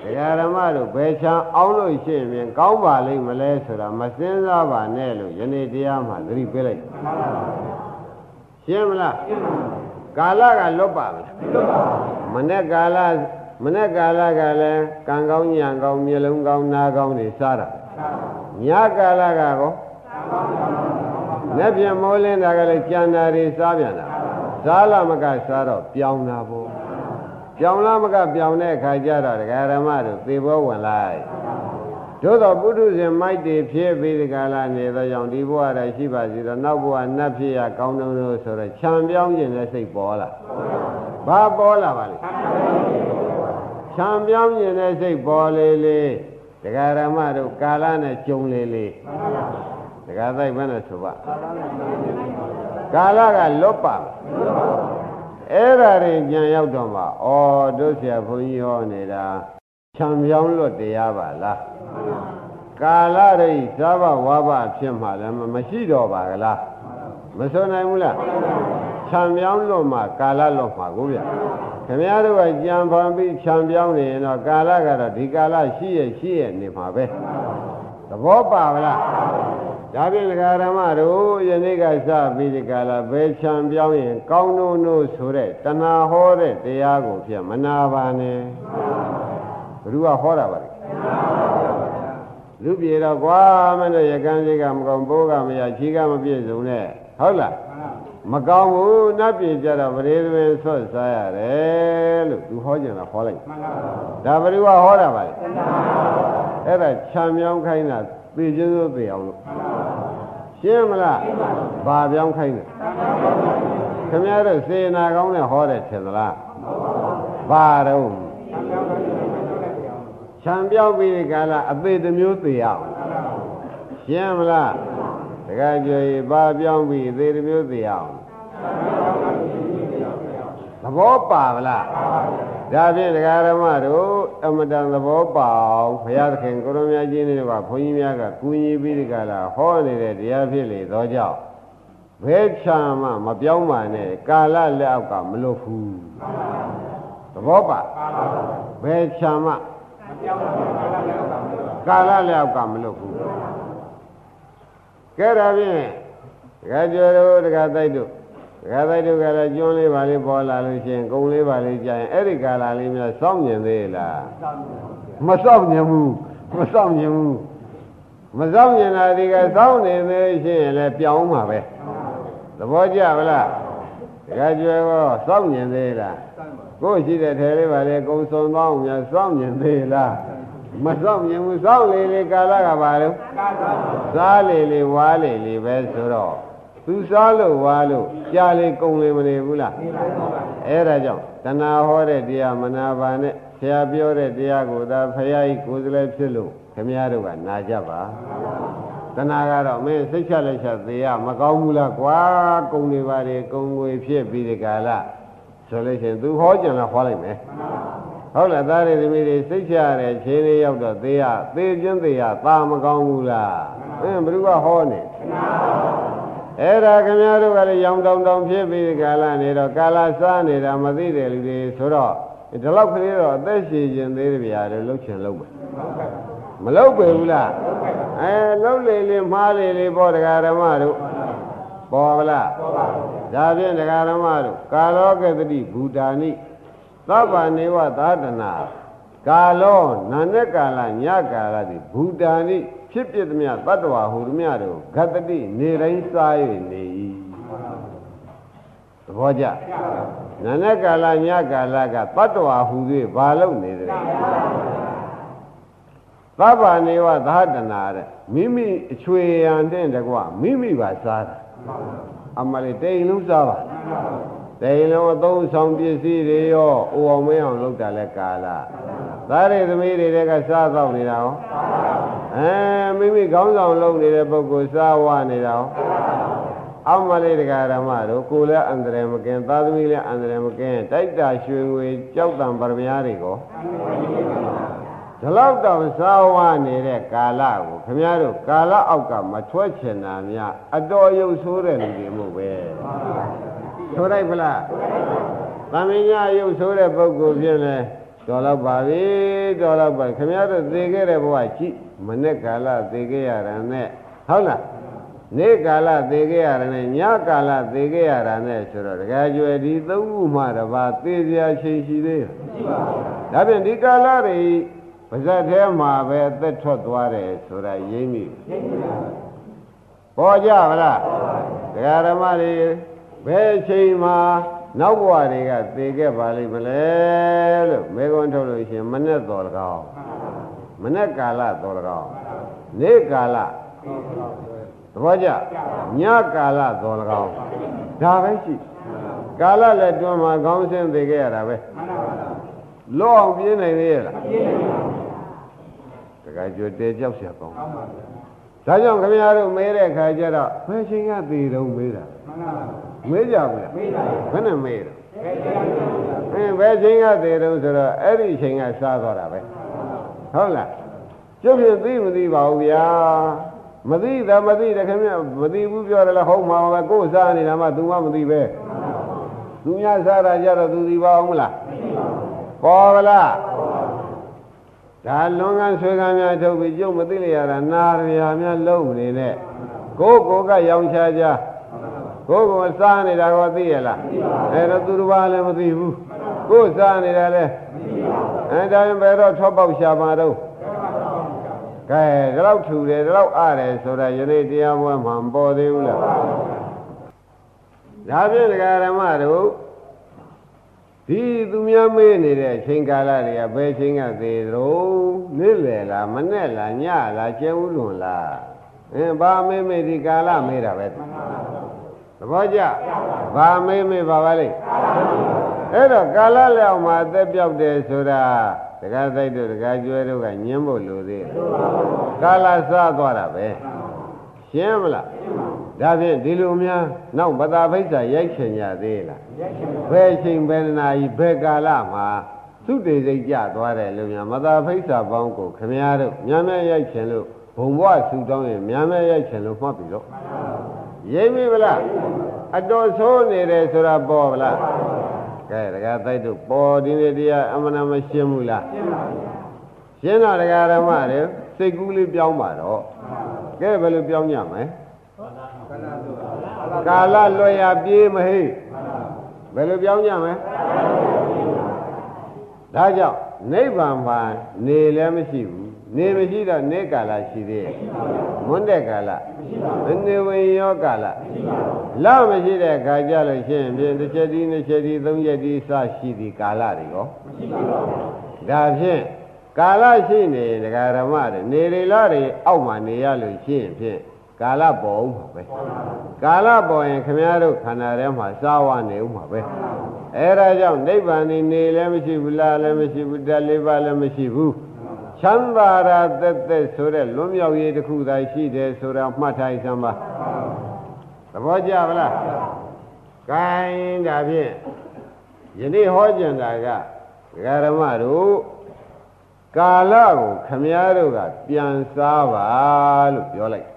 တရားဓမ္မတို့ဘယ်ချမ်းအောင်းလို့ရှိရင်ကောင်းပါလိမ့်မလဲဆိုတာမစင်းစားပါနဲ့လို့ယနေ့တရားမှာသတိပေးလိုက်ရှင်းမလားကာလကလွတ်ပါမလားလွတ်ပါမနေ့ကာလမနေ့ကာလကလည်းကံကောင်းညံကောင်းမျက်လုံးကောင်းနားကောင်းတွေစားတာညကာလကကောလက်ပြမိုးလင်းတာကလည်းကြံတာတွေစားပြန်တာစားလာမကစားတော့ပြောင်းတာပေါ့ ပြောင်းလားမကပြောင်းတဲ့အခါကျတော့ဒကာရမတို့သေဘောဝင်လိုက်တို့တော့ပုထုဇဉ်မိုက်တွေဖြစ်ပြီးဒီကလာနေသောကြောင့်ဒီဘဝရရှိပါစီတော့နောက်ဘဝနတ်ဖြစ်ရကောင်းတုံးလို့ဆိုတော့ခြံပြောင်းခြင်းနဲ့စိတ်ပေါ်လာဘာပေါ်လာပါလဲခြံပြောင်းခြင်းနဲ့စိတ်ပေါ်လေလေဒကာရမတို့ကာလနဲ့ကြုံလေလေဒကာသိုက်ဘယ်နဲ့ဆိုပါကာလကလွတ်ပါ အဲ့ဒါတွေကြံရောက်တော့မှဩတို့ဆရာဘုန်းကြီးဟောနေတာခြံပြောင်းလွတ်တရားပါလားကာလရိသာဘဝါဘဖြစ်မှလည်းမရှိတော့ပါကလားမဆိုနိုင်ဘူးလားခြံပြောင်းလွတ်မှကာလလွတ်မှကိုဗျခင်ဗျားတို့ကကြံဖန်ပြီးခြံပြောင်းနေရင်တော့ကာလကတော့ဒီကာလရှိရရှိရနေမှာပဲသဘောပါဗလား ဒါဖြင့်ဒကာရမတို့ယနေ့ကစပြီးဒီကလာဘယ်ချံပြောင်းရင်ကောင်းလို့လို့ဆိုတဲ့တဏှာဟောတဲ့တရားကိုဖြင့်မနာပါနဲ့ဘုရားဟောတာပါလေလူပြေတော့ကွာမင်းတို့ရကန်းကြီးကမကောင်းပိုးကမရခြေကမပြည့်စုံနဲ့ဟုတ်လားမကောင်းဘူးနတ်ပြည်ကြတော့ပရိသေဆွတ်စားရတယ်လို့သူဟောကြတာဟောလိုက်မှန်ပါပါဒါဘုရားဟောတာပါလေအဲ့ဒါခြံမြောင်းခိုင်းတာ သိချင်းစိုးသိအောင်လို့ရှင်းမလားဘာပြောင်းခိုင်းတယ်ခင်ဗျားတို့စေနာကောင်းနဲ့ဟောတယ်ထင်သလားဘာတော့ခြံပြောင်းပြီးဒီကာလအသေးတစ်မျိုးသိအောင်ရှင်းမလားတခါကြွေဘာပြောင်းပြီးအသေးတစ်မျိုးသိအောင်သဘောပါဗလား ဒါဖြင့်ဒကာရမတို့အမတန်သဘောပေါက်ဘုရားသခင်ကိုရမကြီးတွေကဘုန်းကြီးများကကူညီပြီးဒီကလာဟောနေတဲ့တရားဖြစ်လေသောကြောင့်ဘယ်ချာမှမပြောင်းပါနဲ့ကာလလက်အောက်ကမလွတ်ဘူးသဘောပါဘယ်ချာမှမပြောင်းပါနဲ့ကာလလက်အောက်ကမလွတ်ဘူးကဲဒါဖြင့်ဒကာကျော်တို့ဒကာတိုက်တို့ ဒကာတိုက်တို့ကလည်းကျွန်းလေးပါလေးပေါ်လာလို့ရှိရင်ကုံလေးပါလေးကြာရင်အဲ့ဒီကာလလေးများစောင့်မြင်သေးလားမစောင့်မြင်ဘူးမစောင့်မြင်ဘူးမစောင့်မြင်တာဒီကစောင့်နေသေးရှိရင်လည်းပြောင်းမှာပဲသဘောကျဗလားဒကာကျွဲကောစောင့်မြင်သေးလားကိုယ်ရှိတဲ့ထဲလေးပါလေကုံစုံသွားအောင်များစောင့်မြင်သေးလားမစောင့်မြင်ဘူးစောင့်လေလေကာလကပါလို့စားလေလေဝါလေလေပဲဆိုတော့ သူစားလို့ဝါလို့ကြာလေကုန်လေမနေဘူးလားအဲ့ဒါကြောင့်တဏှာဟောတဲ့တရားမနာပါနဲ့ဆရာပြောတဲ့တရားကိုသာဖရာကြီးကိုယ်စလဲဖြစ်လို့ခမည်းတော်ကနာကြပါတဏှာကတော့မင်းစိတ်ချလက်ချသေးရမကောင်းဘူးလားကွာကုန်နေပါလေကုန်ငွေဖြစ်ပြီးဒီကာလဆိုလို့ရှိရင်သူဟောကြံလာဟောလိုက်မယ်ဟုတ်လားသားတွေသမီးတွေစိတ်ချရတဲ့ခြေလေးရောက်တော့သေးရသေခြင်းသေးရသာမကောင်းဘူးလားအင်းဘယ်သူကဟောနေ အဲ့ဒါခင်ဗျားတို့ကလည်းရောင်တောင်တောင်ဖြစ်ပြီးကာလနေတော့ကာလစားနေတာမသိတဲ့လူတွေဆိုတော့ဒီလောက်ကလေးတော့အသက်ရှင်ခြင်းသေးတယ်ဗျာလို့လှုပ်ချင်လှုပ်မယ်မလုတ်ပေဘူးလားအဲလုတ်လေလေမှားလေလေပေါ်တရားဓမ္မတို့ပေါ်ဗလားပေါ်ပါဘူးဒါဖြင့်တရားဓမ္မတို့ကာလောကတတိဘူတာနိသဗ္ဗနေဝသာတနာကာလောနာနဲ့ကာလညကာလတိဘူတာနိ ဖြစ်ဖြစ်သမျှတတ္တဝါဟူသမျှတို့ဂတတိနေတိုင်းစား၍နေ၏သဘောကျနာနဲ့ကာလညကာလကတတ္တဝါဟူ၍ဘာလို့နေတယ်သဗ္ဗနေဝသာတနာတဲ့မိမိအချွေရန်တဲ့တကွမိမိပါစားတာအမလေးတိန်လုံးစားပါတိန်လုံးအသုံးဆောင်ပစ္စည်းတွေရောအိုအောင်မင်းအောင်လုပ်တာလဲကာလသားတွေသမီးတွေကစားတော့နေတာဟော အဲမိမိခေါင်းဆောင်လုပ်နေတဲ့ပုဂ္ဂိုလ်စားဝနေတာဟောအမလေးတရားဓမ္မတို့ကိုယ်လည်းအန္တရာယ်မကင်းသာသမီလည်းအန္တရာယ်မကင်းတိုက်တာရွှေငွေကြောက်တံပရမများတွေကိုဒီလောက်တော့စားဝနေတဲ့ကာလကိုခမည်းတော်ကာလအောက်ကမထွက်ချင်တာများအတော်ရုပ်ဆိုးတဲ့လူတွေမို့ပဲဆိုလိုက်ဖလားသမင်ညာရုပ်ဆိုးတဲ့ပုဂ္ဂိုလ်ဖြစ်လဲ တော်တော့ပါပြီတော်တော့ပါခမည်းတော်သေခဲ့တဲ့ဘဝကြည့်မနေ့ကာလသေခဲ့ရတာနဲ့ဟုတ်လားနေ့ကာလသေခဲ့ရတာနဲ့ညကာလသေခဲ့ရတာနဲ့ဆိုတော့တကယ်ကျွယ်ဒီသုံးခုမှတပါသေစရာချိန်ရှိသေးတယ်မရှိပါဘူးဒါဖြင့်ဒီကာလတွေပါဇက်ထဲမှာပဲအသက်ထွက်သွားတယ်ဆိုတာရိမ့်မိပေါ်ကြပါလားတရားဓမ္မတွေဘယ်အချိန်မှာ နောက်ဘဝတွေကသေခဲ့ပါလိမ့်မလဲလို့မေခွန်းထုတ်လို့ရှိရင်မနဲ့တော်လကောင်းမနဲ့ကာလတော်လကောင်းနေ့ကာလသဘောကျညကာလတော်လကောင်းဒါပဲရှိကာလလည်းတွန်းမှာခေါင်းဆင်းသေခဲ့ရတာပဲလောအောင်ပြင်းနိုင်သေးရဲ့လားပြင်းနိုင်ပါဘူးတခါကြွတဲကြောက်เสียကောင်းဒါကြောင့်ခင်ဗျားတို့မဲတဲ့ခါကျတော့ဘယ်ချိန်ကသေတုံးမေးတာမှန်ပါပါ မေးကြဘူးလားမေးပါဘူးဘယ်နဲ့မေးတော့အင်းဘယ်ချိန်ကသေတုံးဆိုတော့အဲ့ဒီချိန်ကစားသွားတာပဲဟုတ်လားကျုပ်ဖြစ်သိမသိပါဘူးဗျာမသိတာမသိတယ်ခင်ဗျမသိဘူးပြောတယ်လားဟုတ်မှာပဲကိုယ်စားနေတာမှ तू မှမသိပဲသူများစားတာကြတော့ तू သိပါအောင်မလားပေါ်ပါလားဒါလွန်ကန်းဆွေကန်းများထုတ်ပြီးကျုပ်မသိလျရတာနာရရာများလုံးနေနဲ့ကိုကိုကရောင်ချာချာ ကိုကိုစားနေတာကောသိရလားအဲ့တော့သူတစ်ပါးလည်းမသိဘူးကိုစားနေတာလည်းအဲဒါရင်ဘယ်တော့ထောပေါက်ရှာပါတော့ကဲဒီလောက်ထူတယ်ဒီလောက်အားတယ်ဆိုတာယနေ့တရားပွဲမှာမပေါ်သေးဘူးလားဒါဖြင့်ဒကာရမတို့ဒီသူများမေးနေတဲ့အချိန်ကာလတွေကဘယ်ချိန်ကသေးတော့နေ့လယ်လားမနေ့လားညလားကျဲဥလွန်လားအင်းဘာမေးမေးဒီကာလမေးတာပဲ သဘောကျဘာမေးမေးပါပါလိမ့်အဲ့တော့ကာလလျောက်မှာအသက်ပြောက်တယ်ဆိုတာတက္ကသိုက်တို့တက္ကကျွဲတို့ကညင်းဖို့လိုသေးတယ်ကာလစားသွားတာပဲရှင်းမလားဒါဖြင့်ဒီလိုများနောက်ပတာဖိစ္ဆာရိုက်ချင်ကြသေးလားဘယ်ချိန်ဘယ်နာရီဘယ်ကာလမှာသုတေစိတ်ကြသွားတယ်လို့များမတာဖိစ္ဆာပေါင်းကိုခမည်းတော်များများရိုက်ချင်လို့ဘုံဘဝဆူတောင်းရင်များများရိုက်ချင်လို့မှတ်ပြီတော့ ရိပ်ပြီဗလားအတော်ဆိုးနေတယ်ဆိုတာပေါ်ဗလားကဲတကားတိုက်တို့ပေါ်ဒီနေ့တရားအမှန်တမရှင်းဘူးလားရှင်းပါဘူးရှင်းတော့တရားဓမ္မတွေစိတ်ကူးလေးပြောင်းပါတော့ကဲဘယ်လိုပြောင်းကြမလဲကာလလွယ်ရပြေးမဟိဘယ်လိုပြောင်းကြမလဲဒါကြောင့်နိဗ္ဗာန်မှာနေလည်းမရှိဘူး နေမရှိတော့နေကာလရှိသေးရဲ့မွန်းတဲ့ကာလနေဝင်ရောကာလလမရှိတဲ့အခါကြလို့ရှိရင်ဖြင့်တစ်ချက်ဒီနှစ်ချက်ဒီသုံးချက်ဒီစရှိသည်ကာလတွေရောမရှိပါဘူးဒါဖြင့်ကာလရှိနေဒကာဓမ္မတွေနေရီလာတွေအောက်မှာနေရလို့ရှိရင်ဖြင့်ကာလပေါ်ဦးမှာပဲကာလပေါ်ရင်ခမည်းတော်ခန္ဓာထဲမှာစားဝနေဦးမှာပဲအဲဒါကြောင့်နိဗ္ဗာန်နေနေလည်းမရှိဘူးလားလည်းမရှိဘူးဓာတ်လေးပါလည်းမရှိဘူး ချမ်းသာရာသက်သက်ဆိုတဲ့လွံ့မြောက်ရေးတစ်ခုသာရှိတယ်ဆိုတာမှတ်ထားစမ်းပါသဘောကျပါလားကဲဒါဖြင့်ယနေ့ဟောကျင်တာကဓမ္မတို့ကာလကိုခမည်းတော်ကပြန်စားပါလို့ပြောလိုက်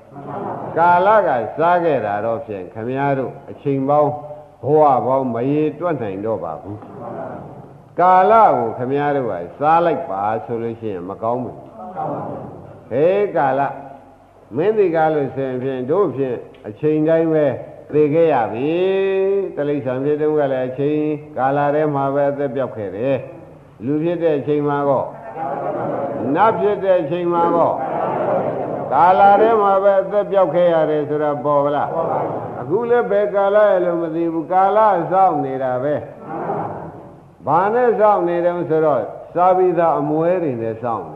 ကာလကစားခဲ့တာတော့ဖြင့်ခမည်းတော်အချိန်ပေါင်းဘဝပေါင်းမရေတွက်နိုင်တော့ပါဘူး ကာလကိုခမည်းတော်ကစားလိုက်ပါဆိုလို့ရှိရင်မကောင်းဘူးဟေးကာလမင်းဒီကားလို့ဆိုရင်ဖြင့်တို့ဖြင့်အချိန်တိုင်းပဲသိခဲ့ရပြီတလိษံဖြစ်တုန်းကလည်းအချိန်ကာလထဲမှာပဲအသက်ပြောက်ခဲ့တယ်လူဖြစ်တဲ့အချိန်မှာတော့နတ်ဖြစ်တဲ့အချိန်မှာတော့ကာလထဲမှာပဲအသက်ပြောက်ခဲ့ရတယ်ဆိုတာပေါ်ဗလားအခုလည်းဘယ်ကာလရဲ့လို့မသိဘူးကာလစောင့်နေတာပဲ ဘာနဲ့စောင့်နေတယ်ဆိုတော့စာပြီးသားအမွဲတွေနဲ့စောင့်နေ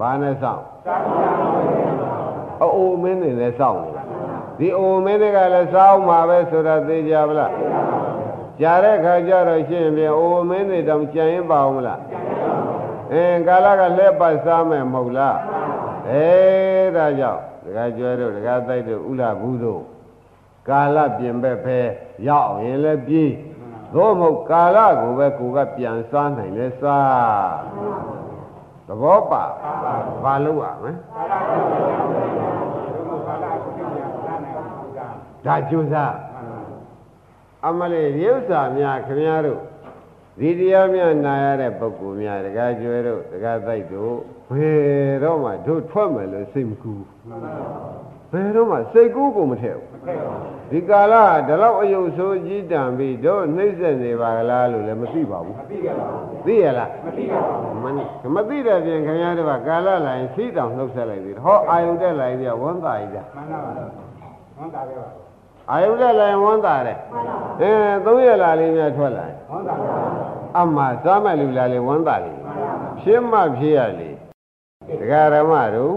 ဘာနဲ့စောင့်အိုမင်းတွေနဲ့စောင့်နေဒီအိုမင်းတွေကလည်းစောင့်မှာပဲဆိုတာသိကြဗလားကြားတဲ့ခါကျတော့ရှင်းပြန်အိုမင်းတွေတောင်ကြံရင်ပါအောင်မလားအင်းကာလကလက်ပတ်စားမယ်မဟုတ်လားအဲဒါကြောင့်ဒကာကျွဲတို့ဒကာတိုက်တို့ဥလာဘူးတို့ကာလပြင်ဘက်ပဲရောက်ရင်လည်းပြေး သို့မဟုတ်ကာလကိုပဲကိုကပြန်စားနိုင်လဲစားသဘောပါဘာလို့ရမလဲဒါကျိုးစားအမလေးရုပ်စာများခင်ဗျားတို့ဒီတရားများနာရတဲ့ပုဂ္ဂိုလ်များတကားကျွဲတို့တကားတိုက်တို့ဘယ်တော့မှတို့ထွက်မယ်လို့စိတ်မကူဘ ယ်တော့မှစိတ်ကူးကိုမထည့်ဘူးဒီကာလကဒီလောက်အယုတ်ဆိုးကြီးတံပြီးတို့နှိမ့်ဆက်နေပါကလားလို့လည်းမသိပါဘူးမသိကြပါဘူးသိရလားမသိပါဘူးမသိတဲ့ပြင်ခင်ဗျားတို့ကကာလလိုင်းစီးတောင်နှုတ်ဆက်လိုက်ပြီဟောအာယုန်တက်လိုက်ပြီဝန်းသာကြီးတာမှန်ပါပါဝန်းသာခဲ့ပါအာယုတက်လိုက်ဝန်းသာတယ်အဲသုံးရလာလေးများထွက်လာဝန်းသာအမှစားမဲ့လူလာလေးဝန်းသာလေးဖြစ်မှဖြစ်ရလေဒကာရမတို့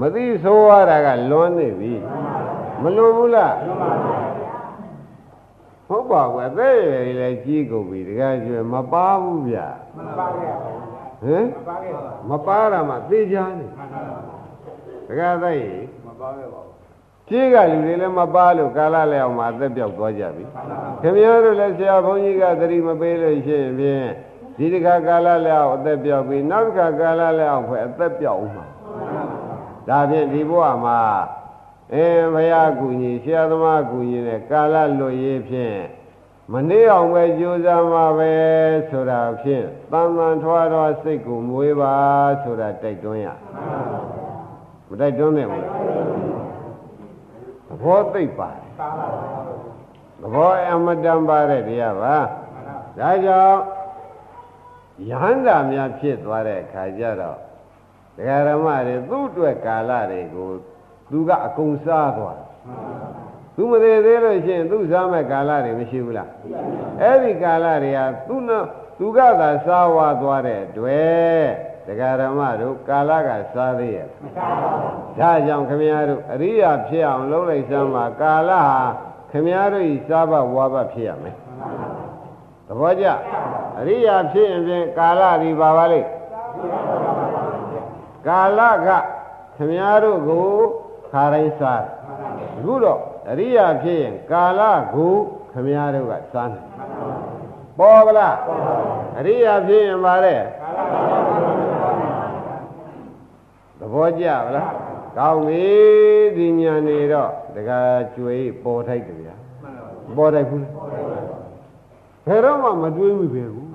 မသိဆိုးရတာကလွန်နေပြီမလွန်ဘူးလားဟုတ်ပါဘူးအသက်ရည်လည်းကြီးကုန်ပြီဒကာကျွဲမပါဘူးဗျမပါခဲ့ဟမ်မပါတာမှသိကြနေဒကာသက်ရည်မပါခဲ့ပါဘူးကြီးကလူတွေလည်းမပါလို့ကာလလည်းအောင်မှာအသက်ပြောက်သွားကြပြီခင်ဗျားတို့လည်းဆရာဘုန်းကြီးကသတိမပေးလို့ရှိရင်ဖြင့်ဒီတခါကာလလည်းအောင်အသက်ပြောက်ပြီးနောက်တစ်ခါကာလလည်းအောင်ဖွယ်အသက်ပြောက်အောင်မှာ ဒါဖြင့်ဒီဘဝမှာအဲဘုရားကူညီဆရာသမားကူညီတဲ့ကာလလွတ်ရေးဖြင့်မနေအောင်ပဲကြိုးစားမှာပဲဆိုတာဖြင့်တန်တန်ထွားတော်စိတ်ကိုမွေးပါဆိုတာတိုက်တွန်းရမတိုက်တွန်းနဲ့ဘူးသဘောသိပ်ပါတယ်သဘောအမတန်ပါတဲ့တရားပါဒါကြောင့်ယဟန္တာများဖြစ်သွားတဲ့အခါကျတော့ ဒကာရမတွေသူ့အတွက်ကာလတွေကိုသူကအကုန်စားသွားသူမသေးသေးလို့ရှိရင်သူစားမဲ့ကာလတွေမရှိဘူးလားအဲ့ဒီကာလတွေကသူနော်သူကသာစားဝါသွားတဲ့တွေ့ဒကာရမတို့ကာလကစားသေးရဲ့ဒါကြောင့်ခမည်းတော်အရိယာဖြစ်အောင်လုပ်လိုက်စမ်းပါကာလဟာခမည်းတော်ဤစားဘဝါဘဖြစ်ရမယ်သဘောကျအရိယာဖြစ်ရင်ဖြင့်ကာလဒီပါပါလိမ့် ကာလကခမည်းတော်ကိုခါတိုင်းစားအခုတော့အရိယာဖြစ်ရင်ကာလကိုခမည်းတော်ကစားတယ်ပေါ်ဗလားအရိယာဖြစ်ရင်ပါတဲ့သဘောကျဗလားကောင်းပြီဒီညာနေတော့တကကျွေးပေါ်ထိုက်တယ်ဗျာပေါ်ထိုက်ဘူးဘယ်တော့မှမတွေးမိပဲဘူး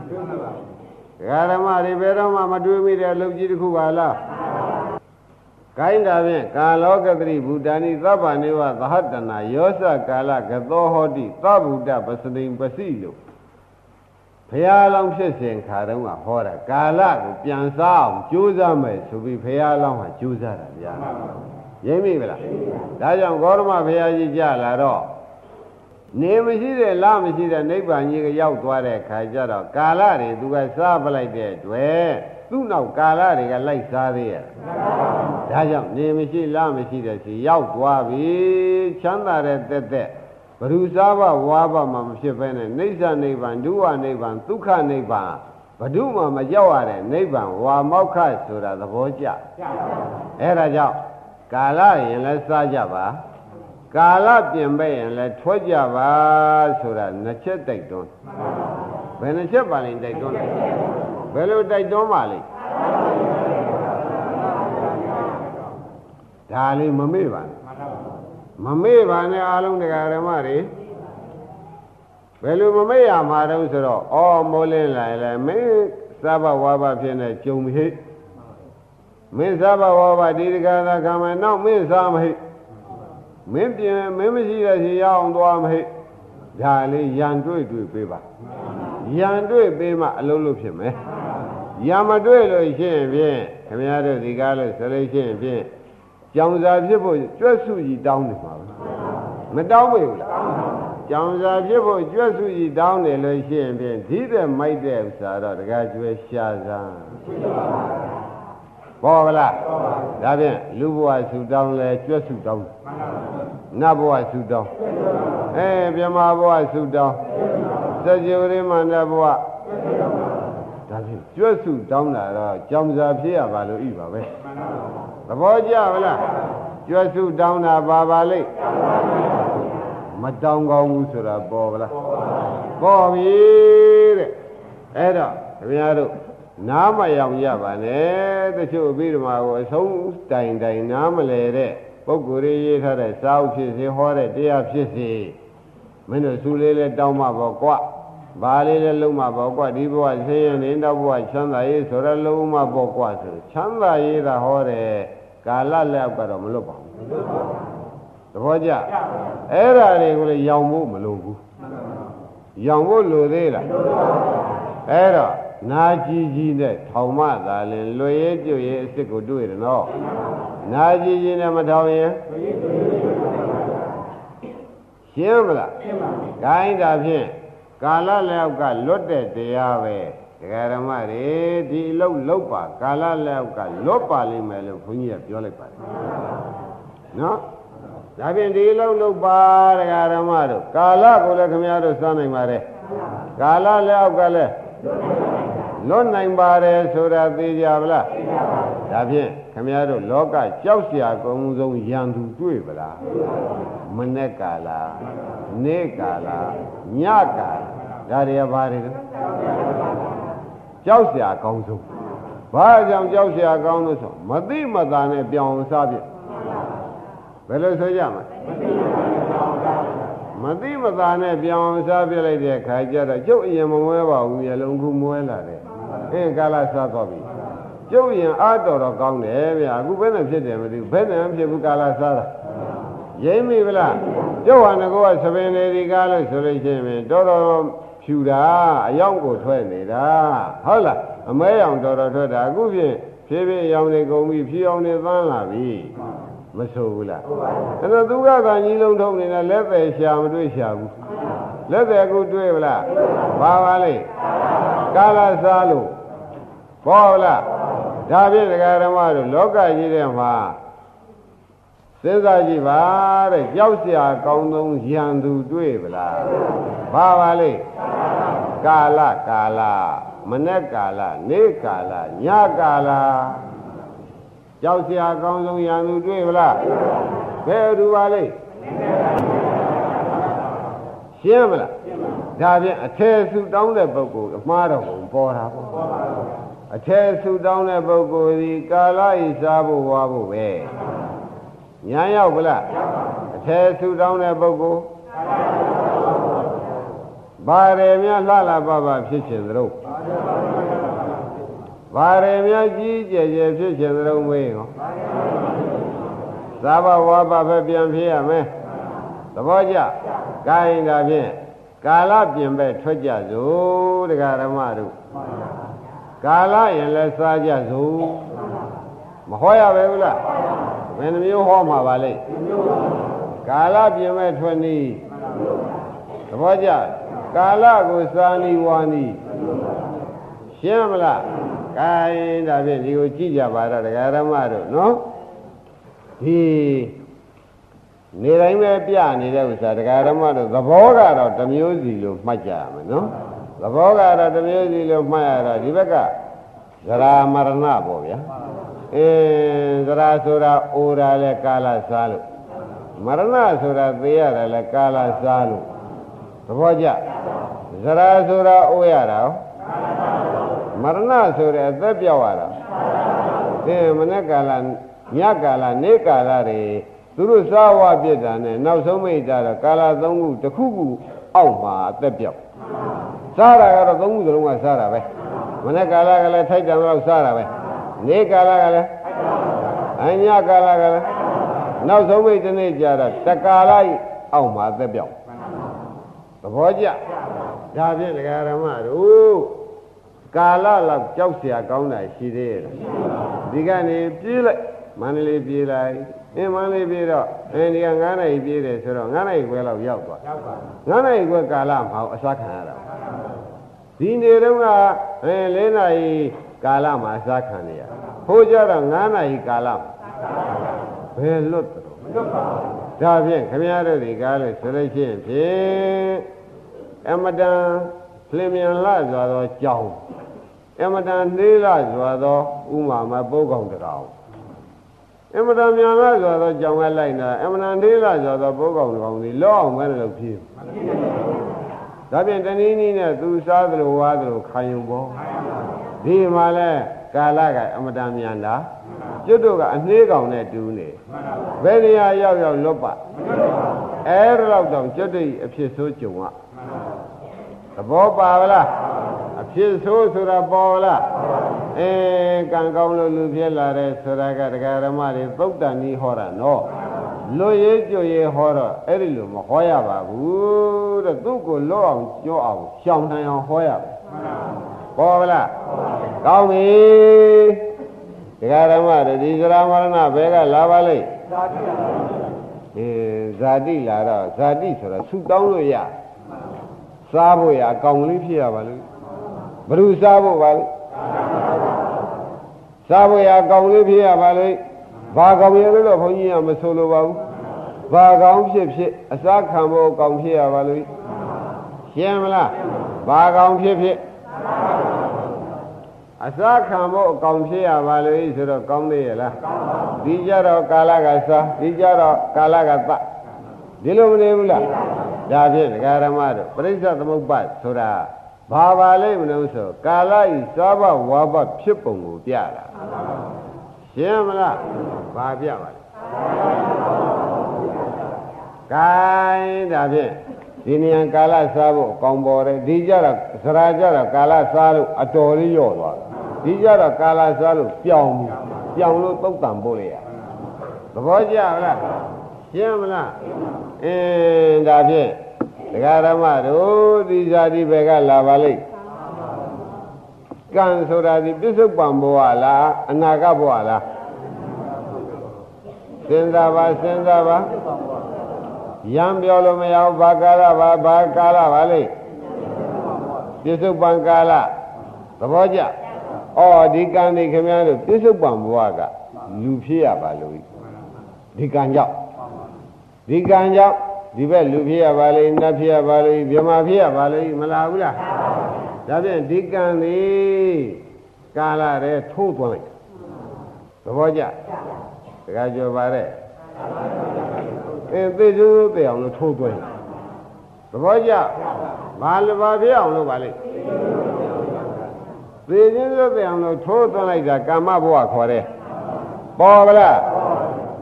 ဒကာဓမ္မတွေဘယ်တော့မှမတွေးမိတဲ့အလုပ်ကြီးတစ်ခုပါလားကိုင်းတာဖြင့်ကာလောကတိဘူတာနိသဗ္ဗနေဝသဟတနာယောစကာလကသောဟောတိသဗ္ဗုဒ္ဓပစတိပစီလို့ဘုရားလောင်းဖြစ်စဉ်ခါတုန်းကဟောတာကာလကိုပြန်စားအောင်ကြိုးစားမယ်ဆိုပြီးဘုရားလောင်းကကြိုးစားတာဗျာရင်းမိမလားဒါကြောင့်ဂေါရမဘုရားကြီးကြလာတော့ နေမရှိတဲ့လမရှိတဲ့နိဗ္ဗာန်ကြီးကရောက်သွားတဲ့ခါကျတော့ကာလတွေသူကစားပလိုက်တဲ့တွေ့သူ့နောက်ကာလတွေကလိုက်စားသေးရဲ့ဒါကြောင့်နေမရှိလမရှိတဲ့စီရောက်သွားပြီချမ်းသာတဲ့တက်တက်ဘ ᱹ စားဘဝါဘမှာမဖြစ်ဘဲနဲ့နေဆနိဗ္ဗာန်ဒုဝနိဗ္ဗာန်ဒုက္ခနိဗ္ဗာန်ဘဒုမှမရောက်ရတဲ့နိဗ္ဗာန်ဝါမောက္ခဆိုတာသဘောကျအဲ့ဒါကြောင့်ကာလရင်လည်းစားကြပါ ကာလပြင်ပဲရင်လည်းထွက်ကြပါဆိုတာနှစ်ချက်တိုက်တွန်းဘယ်နှစ်ချက်ပါလိမ့်တိုက်တွန်းဘယ်လိုတိုက်တွန်းပါလိမ့်ဒါလေးမမေ့ပါနဲ့မမေ့ပါနဲ့အားလုံးတရားဓမ္မတွေဘယ်လိုမမေ့ရမှာတုံးဆိုတော့ဩမိုးလင်းလာလဲမင်းစဘဝါဘဖြစ်နေကြုံပြီဟဲ့မင်းစားပါဝါပါဒီတကာသာခံမယ်နောက်မင်းစားမဟိ မင်းပြင်မင်းမရှိတဲ့ရှင်ရအောင်သွားမဟိဒါလေးရန်တွေ့တွေ့ပေးပါရန်တွေ့ပေးမှအလုံးလို့ဖြစ်မယ်ရန်မတွေ့လို့ရှိရင်ဖြင့်ခင်ဗျားတို့ဒီကားလို့ဆိုလို့ရှိရင်ဖြင့်ကြောင်စာဖြစ်ဖို့ကြွက်စုကြီးတောင်းနေမှာမတောင်းဘူးလားကြောင်စာဖြစ်ဖို့ကြွက်စုကြီးတောင်းတယ်လို့ရှိရင်ဖြင့်ဒီတဲ့မိုက်တဲ့ဥစ္စာတော့တကားကျွဲရှာစားဘော ကလားဒါဖြင့်လူဘဝဆူတောင်းလဲကြွက်စုတောင်းနတ်ဘဝဆူတောင်းအဲမြမဘဝဆူတောင်းစကြဝဠာမန္တဘဝဒါဖြင့်ကြွက်စုတောင်းတာတော့ကြောင်စာဖြစ်ရပါလို့ဤပါပဲသဘောကျမလားကြွက်စုတောင်းတာပါပါလိမ့်မတောင်းကောင်းဘူးဆိုတာပေါ်ပါလားပေါ်ပြီတဲ့အဲ့တော့ခင်ဗျားတို့ နားမရောင်ရပါနဲ့တချို့ပြီးတော့မှကိုအဆုံးတိုင်တိုင်နားမလဲတဲ့ပုဂ္ဂိုလ်ရေးထားတဲ့စာအုပ်ဖြစ်စေဟောတဲ့တရားဖြစ်စေမင်းတို့သူလေးလဲတောင်းမှပေါ့ကွဘာလေးလဲလုံးမှပေါ့ကွဒီဘဝဆင်းရဲနေတော့ဘဝချမ်းသာရေးဆိုတော့လုံးမှပေါ့ကွဆိုချမ်းသာရေးတာဟောတယ်ကာလလက်ကတော့မလွတ်ပါဘူးသဘောကျအဲ့ဓာတွေကိုလည်းရောင်ဖို့မလိုဘူးရောင်ဖို့လိုသေးလားအဲ့တော့ နာကြည်ကြီးနဲ့ထောင်မသာလင်လွယ်ရဲကျွရဲအစ်စ်ကိုတွေ့တယ်နော်နာကြည်ကြီးနဲ့မထောင်ရင်ရှင်းမလားရှင်းပါပြီခိုင်းတာဖြင့်ကာလလျောက်ကလွတ်တဲ့တရားပဲဒကာဓမ္မတွေဒီအလုပ်လုပ်ပါကာလလျောက်ကလွတ်ပါလိမ့်မယ်လို့ဘုန်းကြီးကပြောလိုက်ပါတယ်နော်ဒါဖြင့်ဒီအလုပ်လုပ်ပါဒကာဓမ္မတို့ကာလကိုလည်းခင်ဗျားတို့စမ်းနိုင်ပါတယ်ကာလလျောက်ကလည်း လွတ်နိုင်ပါတယ်ဆိုတာသိကြပါလားသိပါပါဒါဖြင့်ခမည်းတော်လောကကြောက်เสียအကုန်ဆုံးရန်သူတွေ့ပလားမနေ့ကာလနေ့ကာလညကာလဒါတွေကဘာတွေလဲကြောက်เสียအကောင်းဆုံးဘာကြောင့်ကြောက်เสียအကောင်းလို့ဆိုမသိမသာနဲ့ပြောင်းစားပြဘယ်လိုဆိုကြမလဲမသိ မသာနဲ့ပြောင်းစားပြလိုက်တဲ့ခါကျတော့ကျုပ်အရင်မမွဲပါဘူးမျက်လုံးခုမွဲလာတယ်အင်းကာလစားသွားပြီကျုပ်ရင်အားတော်တော်ကောင်းတယ်ဗျအခုဘယ်နဲ့ဖြစ်တယ်မသိဘူးဘယ်နဲ့ဖြစ်ဘူးကာလစားတာရိမ့်ပြီဗလားကျုပ်ဟာငကောကသပင်လေဒီကားလို့ဆိုလို့ရှိရင်တော်တော်ဖြူတာအယောင်ကိုထွက်နေတာဟုတ်လားအမဲရောင်တော်တော်ထွက်တာအခုဖြင့်ဖြည်းဖြည်းရောင်နေကုန်ပြီဖြူအောင်နေသန်းလာပြီ မဆိုဘူးလားအဲ့တော့သူကကညီလုံးထုံးနေတာလက်ပဲရှာမတွေ့ရှာဘူးလက်ပဲကိုတွေ့ဗလားပါပါလေကာလစားလို့ဘောဗလားဒါဖြင့်ဒကာရမတို့လောကကြီးထဲမှာစဉ်းစားကြည့်ပါတဲ့ကြောက်စရာကောင်းဆုံးရန်သူတွေ့ဗလားပါပါလေကာလကာလမနေ့ကာလနေ့ကာလညကာလ ကြောက်စရာကောင်းဆုံးရန်သူတွေ့မလားဘယ်သူပါလိမ့်ရှင်းမလားဒါဖြင့်အထယ်ဆူတောင်းတဲ့ပုဂ္ဂိုလ်အမှားတော်ကိုပေါ်တာပေါ့အထယ်ဆူတောင်းတဲ့ပုဂ္ဂိုလ်ဒီကာလဤစားဖို့ဝါဖို့ပဲညာရောက်ဗလားအထယ်ဆူတောင်းတဲ့ပုဂ္ဂိုလ်ဘာရယ်များလှလာပါပါဖြစ်ခြင်းသတို့ ဘာရများကြီးကျယ်ကျယ်ဖြစ်ခြင်းသတို့မေးဟောသာဘဝဘပဲပြန်ဖြစ်ရမယ်သဘောကျကိုင်းဒါဖြင့်ကာလပြင်ပဲထွက်ကြစို့တရားဓမ္မတို့ကာလရင်လည်းစားကြစို့မဟောရပဲဘူးလားဘယ်နှမျိုးဟောမှာပါလဲကာလပြင်ပဲထွက်နည်းသဘောကျကာလကိုစားနည်းဝါနည်းရှင်းမလား ကိုင်းဒါဖြင့်ဒီကိုကြည့်ကြပါတော့တရားဓမ္မတို့နော်ဒီနေတိုင်းပဲပြနေတဲ့ဥစ္စာတရားဓမ္မတို့သဘောကတော့တစ်မျိုးစီလို့မှတ်ကြရမယ်နော်သဘောကတော့တစ်မျိုးစီလို့မှတ်ရတော့ဒီဘက်ကဇရာမရဏပေါ့ဗျာအင်းဇရာဆိုတာအိုတာလဲကာလစားလို့မရဏဆိုတာသေရတယ်လဲကာလစားလို့သဘောကျဇရာဆိုတာအိုရတာ မရဏဆိုတဲ့အသက်ပြောက်ရတာအင်းမနေ့ကာလညကာလနေ့ကာလတွေသူတို့စားဝပြစ်တာနဲ့နောက်ဆုံးမိတ်တာတော့ကာလသုံးခုတစ်ခုခုအောက်မှာအသက်ပြောက်စားတာကတော့သုံးခုစလုံးကစားတာပဲမနေ့ကာလကလည်းထိုက်တယ်လို့စားတာပဲနေ့ကာလကလည်းအညာကာလကလည်းနောက်ဆုံးမိတ်တစ်နေ့ကြာတော့တကာလိုက်အောက်မှာသက်ပြောက်သဘောကျဒါဖြင့်ဒကာရမတို့ ကာလလောက်ကြောက်เสียကောင်းတာရှိသေးရဲ့ဒီကနေပြေးလိုက်မန္တလေးပြေးလိုက်အင်းမန္တလေးပြေးတော့အဲဒီက9နိုင်ပြေးတယ်ဆိုတော့9နိုင်ခွဲလောက်ရောက်သွားရောက်ပါ9နိုင်ခွဲကာလမှာအစခံရတာဒီနေ့တုန်းကအဲ4နိုင်ကာလမှာအစခံနေရဖိုးကြတော့9နိုင်ကာလမှာဘယ်လွတ်တော့လွတ်ပါဒါဖြင့်ခမရတို့ဒီကားလို့ဆိုလို့ရှိရင်ဖြင့်အမတန်လင်မြန်လာစွာသောကြောင်း အမတန်လေးလာစွာသောဥမာမပုတ်ကောင်တကောင်အမတန်မြန်လာစွာသောကြောင်းကလိုက်တာအမတန်လေးလာစွာသောပုတ်ကောင်တကောင်ဒီလောအောင်မဲလို့ဖြေဒါဖြင့်တနည်းနည်းနဲ့သူစားသလိုဝါသလိုခံယူပေါ်ဒီမှာလဲကာလကအမတန်မြန်တာကျွတ်တို့ကအနှေးကောင်နဲ့တူးနေဘယ်နေရာရောက်ရောက်လွတ်ပါအဲ့တော့တော့ကျွတ်တို့အဖြစ်ဆိုးကြုံอ่ะသ ဘောပါဗလားအဖြစ်ဆိုးဆိုတာပေါ်လားအဲကံကောင်းလို့လူဖြစ်လာတယ်ဆိုတာကတရားဓမ္မတွေသုတ်တန်ကြီးဟောတာနော်လွတ်ရေးကြွရေးဟောတော့အဲ့ဒီလိုမဟောရပါဘူးတဲ့သူ့ကိုလွတ်အောင်ကြွအောင်ရှောင်နိုင်အောင်ဟောရမယ်ပေါ်ဗလားကောင်းပြီတရားဓမ္မတွေဒီသရမရဏဘဲကလာပါလိမ့်အဲဇာတိလာတော့ဇာတိဆိုတော့ဆူတောင်းလို့ရ စားဖို့ရအကောင်လေးဖြစ်ရပါလို့ဘ누구စားဖို့ပါလဲစားဖို့ရအကောင်လေးဖြစ်ရပါလို့ဘာကောင်ရလို့တော့ဘုန်းကြီးကမဆိုလိုပါဘူးဘာကောင်ဖြစ်ဖြစ်အစားခံဖို့အကောင်ဖြစ်ရပါလို့ရှင်းမလားဘာကောင်ဖြစ်ဖြစ်အစားခံဖို့အကောင်ဖြစ်ရပါလို့ဆိုတော့ကောင်းသေးရဲ့လားဒီကြတော့ကာလကစားဒီကြတော့ကာလကသဒီလိုမနေဘူးလား ဒါဖြင့်ဒကာရမတို့ပရိစ္ဆသမုပ္ပါဆိုတာဘာပါလိမ့်မလို့ဆိုကာလဤသောဘဝါဘဖြစ်ပုံကိုပြတာရှင်းမလားဘာပြပါလဲကဲဒါဖြင့်ဒီနေရာကာလစားဖို့ကောင်းပေါ်တယ်ဒီကြတော့စရာကြတော့ကာလစားလို့အတော်လေးရော့သွားဒီကြတော့ကာလစားလို့ပြောင်းပြောင်းလို့သုတ်တံပို့လိုက်ရသဘောကျလား ရှင်းမလားအင်းဒါဖြင့်ဒကာရမတို့ဒီဇာတိဘက်ကလာပါလိမ့်ကံဆိုတာဒီပြစ္ဆုတ်ပံဘဝလားအနာဂတ်ဘဝလားစဉ်းစားပါစဉ်းစားပါရံပြောလို့မရဘူးဘာကာလဘာဘာကာလပါလိမ့်ပြစ္ဆုတ်ပံကာလသဘောကျဩဒီကံဒီခင်ဗျားတို့ပြစ္ဆုတ်ပံဘဝကလူဖြစ်ရပါလို့ဒီကံကြောင့် ဒီကံကြောင့်ဒီဘက်လူဖြစ်ရပါလိမ့်နတ်ဖြစ်ရပါလိမ့်မြမဖြစ်ရပါလိမ့်မလားဘူးလားဒါဖြင့်ဒီကံသည်ကာလရဲထိုးသွားလိုက်သဘောကျတခါကြော်ပါတဲ့အဲသိကျိုးသိအောင်လို့ထိုးသွားသဘောကျဘာလဘာဖြစ်အောင်လို့ပါလိမ့်သိချင်းသိသိအောင်လို့ထိုးသွားလိုက်တာကာမဘဝခေါ်တယ်ပေါ်ဗလား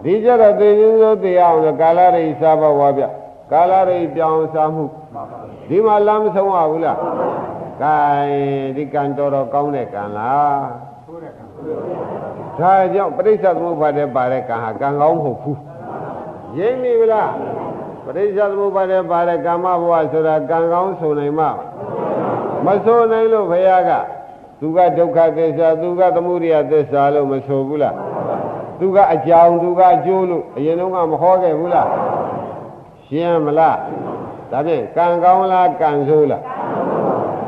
ဒီကြတော့သိချင်းသိသိအောင်လို့ကာလရိစားဘဝပြကာလရိပြောင်းစားမှုဒီမှာလမ်းမဆုံးရဘူးလားကဲဒီကံတော်တော်ကောင်းတဲ့ကံလားဒါကြောင့်ပရိစ္ဆေသမုပ္ပါဒ်ပါတဲ့ကံဟာကံကောင်းမဟုတ်ဘူးရင်းပြီလားပရိစ္ဆေသမုပ္ပါဒ်ပါတဲ့ကာမဘဝဆိုတာကံကောင်းဆိုနိုင်မှာမဆိုနိုင်လို့ဘုရားကသူကဒုက္ခသစ္စာသူကသမုဒိယသစ္စာလို့မဆိုဘူးလား သူကအကြောင်းသူကအကျိုးလို့အရင်တော့ကမဟောခဲ့ဘူးလားရှင်းမလားဒါဖြင့်ကံကောင်းလားကံဆိုးလား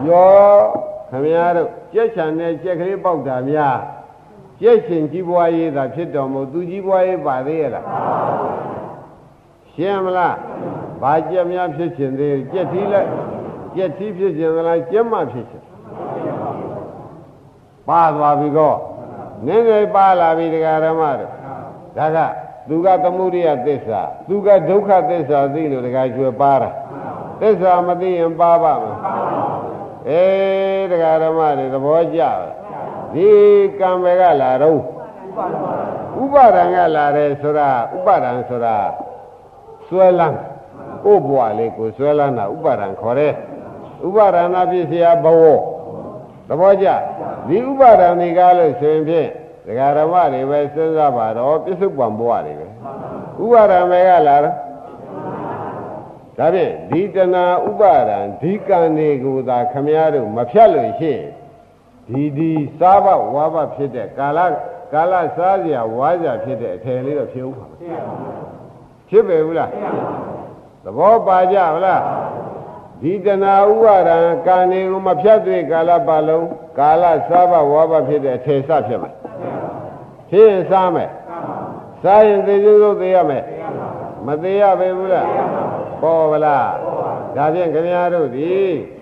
ရောခမည်းတော်ကြက်ချံနဲ့ကြက်ကလေးပေါက်တာများကြက်ရှင်ကြီးပွားရေးသာဖြစ်တော်မူသူကြီးပွားရေးပါသေးရဲ့လားရှင်းမလားဘာကြက်များဖြစ်ခြင်းသေးကြက်ထီးလိုက်ကြက်ထီးဖြစ်ခြင်းလားကြက်မဖြစ်ခြင်းပါသွားပြီကော နင်းနေပါလာပြီတရားဓမ္မတို့ဒါကသူကသမုဒိယသစ္စာသူကဒုက္ခသစ္စာသိလို့တရားကျွယ်ပါတာသစ္စာမသိရင်ပါပါမလားအေးတရားဓမ္မတွေသဘောကျပါဒီကံပဲကလာတော့ဥပါဒံကလာတယ်ဆိုတာဥပါဒံဆိုတာဆွဲလန်းကို့ဘဝလေးကိုဆွဲလန်းတာဥပါဒံခေါ်တယ်ဥပါဒနာပြည့်စရာဘဝသဘောကျ ဒီဥပါဒံတွေကားလို့ဆိုရင်ဖြင့်ဒဒကာဓမ္မတွေပဲစဉ်းစားပါတော့ပြစ္ဆုတ်ပံဘဝတွေပဲဥပါဒံပဲကလာတော့ဒါဖြင့်ဒီတဏှာဥပါဒံဒီကံတွေကိုသာခမည်းတော်မဖြတ်လို့ရှိရင်ဒီဒီစားဘဝါဘဖြစ်တဲ့ကာလကာလစားစရာဝါစရာဖြစ်တဲ့အထယ်လေးတော့ဖြစ်ဦးပါမဖြစ်ပဲဘူးလားသဘောပါကြဗလား ဒီတဏှာဥပါဒံကံတွေကိုမဖြတ်သေးကာလပတ်လုံးကာလစားဘဝါဘဖြစ်တဲ့အထယ်စဖြစ်မှာဖြစ်ရင်စားမယ်စားရင်သေကျုပ်သေးရမယ်မသေးရပဲဘူးလားပေါ်ဗလားဒါဖြင့်ခင်ဗျားတို့ဒီ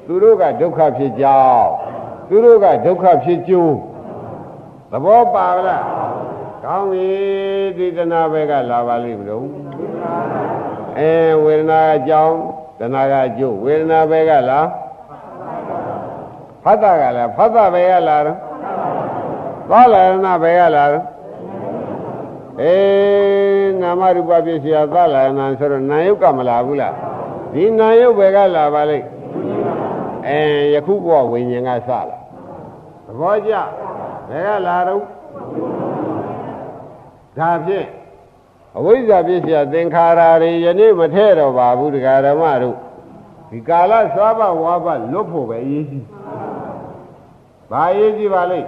သူတို့ကဒုက္ခဖြစ်ကြောင်းသူတို့ကဒုက္ခဖြစ်ကျိုးသဘောပါဗလားကောင်းပြီဒီတဏှာပဲကလာပါလိမ့်မလို့အဲဝေဒနာအကြောင်း တဏှာကအကျိုးဝေဒနာပဲကလာဖတ်တာကလည်းဖတ်တာပဲကလာတော့သာလနာပဲကလာတော့အေးနာမရူပပစ္စယသလနာဆိုတော့နာယုတ်ကမလာဘူးလားဒီနာယုတ်ပဲကလာပါလိမ့်အဲယခုဘဝဝိညာဉ်ကစလာသဘောကျဘယ်ကလာတော့ဒါဖြင့် အဝိဇ္ဇာပစ္စယသင်္ခါရတွေယနေ့မထဲတော့ပါဘူးတရားဓမ္မတို့ဒီကာလသွားဘဝါဘလွတ်ဖို့ပဲအရေးကြီးဘာအရေးကြီးပါလိမ့်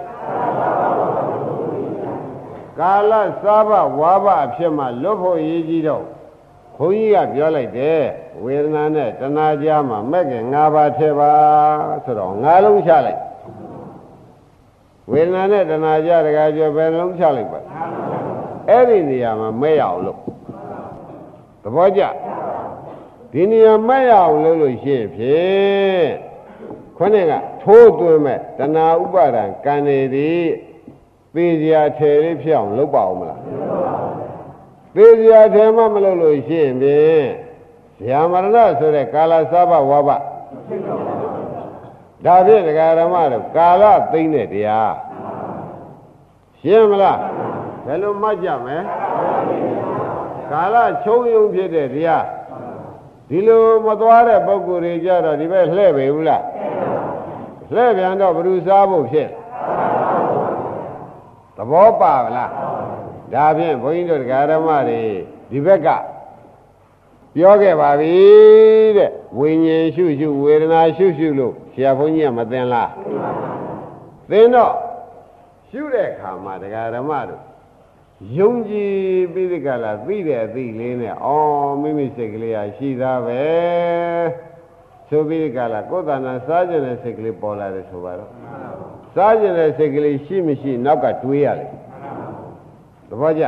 ကာလစားဘဝါဘအဖြစ်မှလွတ်ဖို့ရည်ကြီးတော့ဘုန်းကြီးကပြောလိုက်တယ်ဝေဒနာနဲ့တဏှာကြားမှာမဲ့ခင်၅ပါးထဲပါဆိုတော့၅လုံးချလိုက်ဝေဒနာနဲ့တဏှာကြားတကယ်ပြောဘယ်လုံးချလိုက်ပါ အဲ့ဒီနေရာမှာမဲ့ရအောင်လို့သဘောကျဒီနေရာမဲ့ရအောင်လို့လို့ရှိဖြင့်ခေါင်းကထိုးသွင်းမဲ့တဏှာဥပါဒံကံနေသည်သေစရာထဲလေးဖြစ်အောင်လုပ်ပါအောင်မလားသေစရာထဲမှမလုပ်လို့ရှိရင်ဖြင့်ဇာမရဏဆိုတဲ့ကာလသဘဝဘဒါဖြင့်ဒကာရမတို့ကာလသိမ့်တဲ့တရားရှင်းမလား ဘယ်လိုမှတ်ကြမလဲကာလချုံယုံဖြစ်တဲ့တရားဒီလိုမသွားတဲ့ပုဂ္ဂိုလ်တွေကြတော့ဒီဘက်လှဲ့ပဲဘူးလားလှဲ့ပြန်တော့ဘ누구စားဖို့ဖြစ်သဘောပါဗလားဒါဖြင့်ဘုန်းကြီးတို့တရားဓမ္မတွေဒီဘက်ကပြောခဲ့ပါပြီတဲ့ဝိညာဉ်ရှုရှုဝေဒနာရှုရှုလို့ဆရာဘုန်းကြီးကမသိလားသိတော့ရှုတဲ့အခါမှာတရားဓမ္မတို့ ယုံကြည်ပြီးဒီကလာသိတဲ့အသိလေးနဲ့အော်မိမိစိတ်ကလေးဟာရှိသားပဲဆိုပြီးဒီကလာကိုယ်တဏ္ဍာစားခြင်းတဲ့စိတ်ကလေးပေါ်လာတယ်ဆိုပါတော့စားကျင်တဲ့စိတ်ကလေးရှိမရှိနောက်ကတွေးရလေသဘောကျ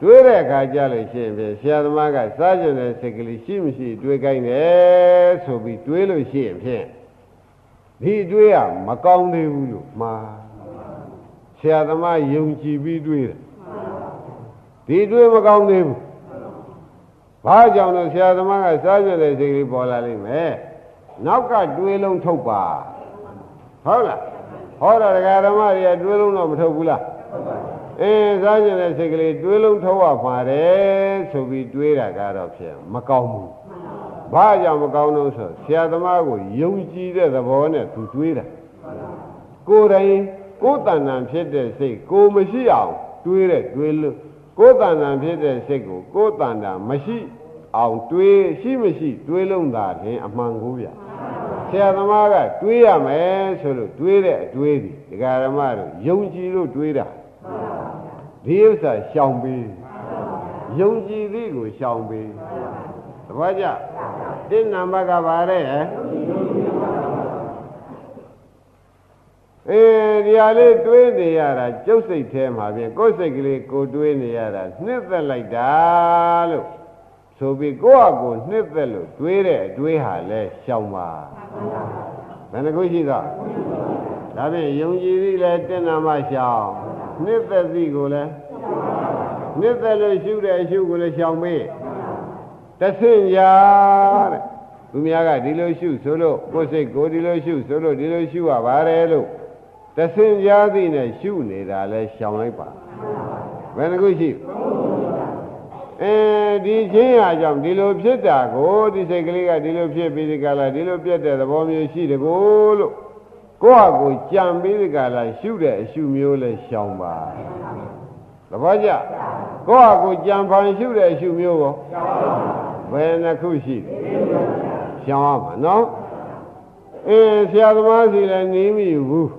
တွေးတဲ့အခါကြလို့ရှိရင်ဖြင့်ဆရာသမားကစားကျင်တဲ့စိတ်ကလေးရှိမရှိတွေးခိုင်းတယ်ဆိုပြီးတွေးလို့ရှိရင်ဖြင့်ဒီတွေးရမကောင်းသေးဘူးလို့မှာဆရာသမားယုံကြည်ပြီးတွေးတယ် ဒီတွေးမကောင်းသေးဘူးဘာကြောင့်လဲဆရာသမားကစားကျင်တဲ့စိတ်ကလေးပေါ်လာလိမ့်မယ်နောက်ကတွေးလုံးထုတ်ပါဟုတ်လားဟောတာဒကာဓမ္မတွေကတွေးလုံးတော့မထုတ်ဘူးလားအင်းစားကျင်တဲ့စိတ်ကလေးတွေးလုံးထုတ်ရပါတယ်ဆိုပြီးတွေးတာကတော့ဖြစ်မကောင်းဘူးဘာကြောင့်မကောင်းလို့ဆိုဆရာသမားကိုယုံကြည်တဲ့သဘောနဲ့သူတွေးတာကိုယ်တိုင်ကိုယ်တဏ္ဍာဖြစ်တဲ့စိတ်ကိုမရှိအောင်တွေးတဲ့တွေးလို့ ကိုယ်တဏ္ဍာဖြစ်တဲ့စိတ်ကိုကိုယ်တဏ္ဍာမရှိအောင်တွေးရှိမရှိတွေးလုံးတာရင်အမှန်ကိုဗျာဆရာသမားကတွေးရမယ်ဆိုလို့တွေးတဲ့အတွေးဒီဒကာရမတို့ယုံကြည်လို့တွေးတာဒီဥစ္စာရှောင်ပြီးယုံကြည်သည်ကိုရှောင်ပြီးသဘောကျတင်းနံပါတ်ကပါတဲ့ အေးဒီဟာလေးတွေးနေရတာကျုပ်စိတ်ထဲမှာပြင်ကိုယ်စိတ်ကလေးကိုတွေးနေရတာနှစ်သက်လိုက်တာလို့ဆိုပြီးကိုယ့်အကိုနှစ်သက်လို့တွေးတဲ့အတွေးဟာလဲရှောင်ပါဘယ်နှခုရှိတော့ဒါဖြင့်ယုံကြည်သည်လဲတဏ္ဍမရှောင်နှစ်သက်သည်ကိုလဲနှစ်သက်လို့ရှုတဲ့အရှုကိုလဲရှောင်မေးတဆင့်ရာတဲ့သူများကဒီလိုရှုဆိုလို့ကိုယ်စိတ်ကိုဒီလိုရှုဆိုလို့ဒီလိုရှုရပါတယ်လို့ တဆင့်ရာသည်နဲ့ရှုနေတာလဲရှောင်လိုက်ပါဘယ်နှခုရှိအဲဒီချင်းရာကြောင့်ဒီလိုဖြစ်တာကိုဒီစိတ်ကလေးကဒီလိုဖြစ်ပြီးဒီကလာဒီလိုပြတ်တဲ့သဘောမျိုးရှိတကိုလို့ကိုယ့်ဟာကိုကြံပြီးဒီကလာရှုတဲ့အရှုမျိုးလဲရှောင်ပါသဘောကျကိုယ့်ဟာကိုကြံဖန်ရှုတဲ့အရှုမျိုးကိုဘယ်နှခုရှိရှောင်ရမှာနော်အင်းဆရာသမားစီလည်းနေမိဘူး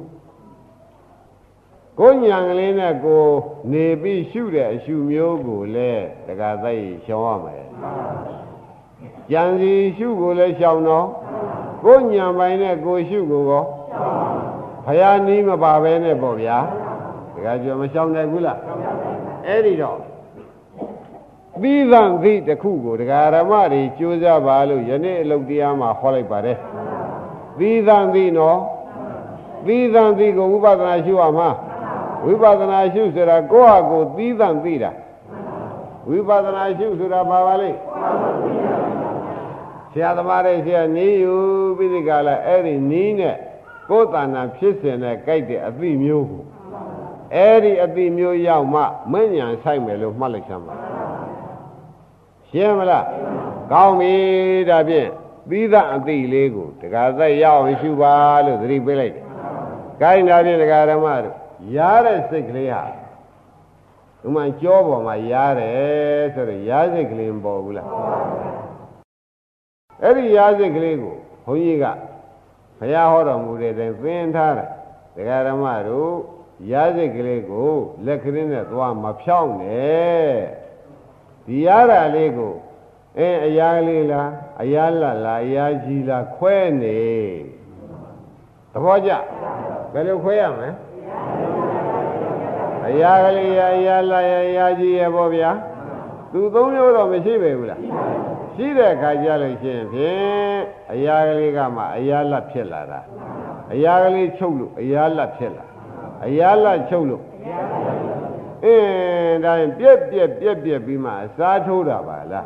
ကိုညံကလေးနဲ့ကိုနေပြီးရှုတဲ့အရှုမျိုးကိုလည်းတက္ကသိရှောင်ရမယ်ကြံစီရှုကိုလည်းရှောင်တော့ကိုညံပိုင်းနဲ့ကိုရှုကိုကောဖယားနီးမပါပဲနဲ့ပေါ့ဗျာတက္ကကျော်မရှောင်နိုင်ဘူးလားအဲ့ဒီတော့သီးသန့်သည့်တစ်ခုကိုတရားဓမ္မတွေကြိုးစားပါလို့ယနေ့အလုပ်တရားမှာဟောလိုက်ပါတယ်သီးသန့်သည့်နော်သီးသန့်သည့်ကိုဝိပဿနာရှုရမှာ ဝိပဿနာရှုဆိုတာကိုယ့်ဟာကိုယ်သီးသန့်သိတာဝိပဿနာရှုဆိုတာဘာပါလဲဆရာသမားတွေဆရာနီးယူပြီးဒီကလာအဲ့ဒီနီးနဲ့ကိုယ်တဏ္ဍာဖြစ်စဉ်နဲ့ကြိုက်တဲ့အသိမျိုးကိုအဲ့ဒီအသိမျိုးရောက်မှမဉ္ဇဉ်ဆိုင်မယ်လို့မှတ်လိုက်စမ်းပါရှင်းမလားကောင်းပြီဒါဖြင့်သီးသန့်အသိလေးကိုတက္ကသိရအောင်ရှုပါလို့သတိပေးလိုက်တယ်။ကိုင်းဒါဖြင့်တက္ကဓမ္မတို့ ရားတဲ့စိတ်ကလေးဟာဥမာကြောပေါ်မှာရားတယ်ဆိုတော့ရားစိတ်ကလေးမပေါ်ဘူးလားအဲ့ဒီရားစိတ်ကလေးကိုဘုန်းကြီးကဘုရားဟောတော်မူတဲ့တိုင်သင်ထားတယ်တရားဓမ္မတို့ရားစိတ်ကလေးကိုလက်ကလေးနဲ့သွားမဖြောင်းနဲ့ဒီရတာလေးကိုအင်းအရာလေးလားအရာလတ်လားအရာကြီးလားခွဲနေသဘောကျဘယ်လိုခွဲရမလဲ အရာကလေးရအရာလာရအရာကြီးရပေါ့ဗျာသူသုံးမျိုးတော့မရှိပဲဘူးလားရှိတဲ့အခါကျလို့ရှိရင်ဖြင့်အရာကလေးကမှအရာလက်ဖြစ်လာတာအရာကလေးချုပ်လို့အရာလက်ဖြစ်လာအရာလက်ချုပ်လို့အင်းဒါရင်ပြက်ပြက်ပြက်ပြက်ပြီးမှအစားထိုးတာပါလား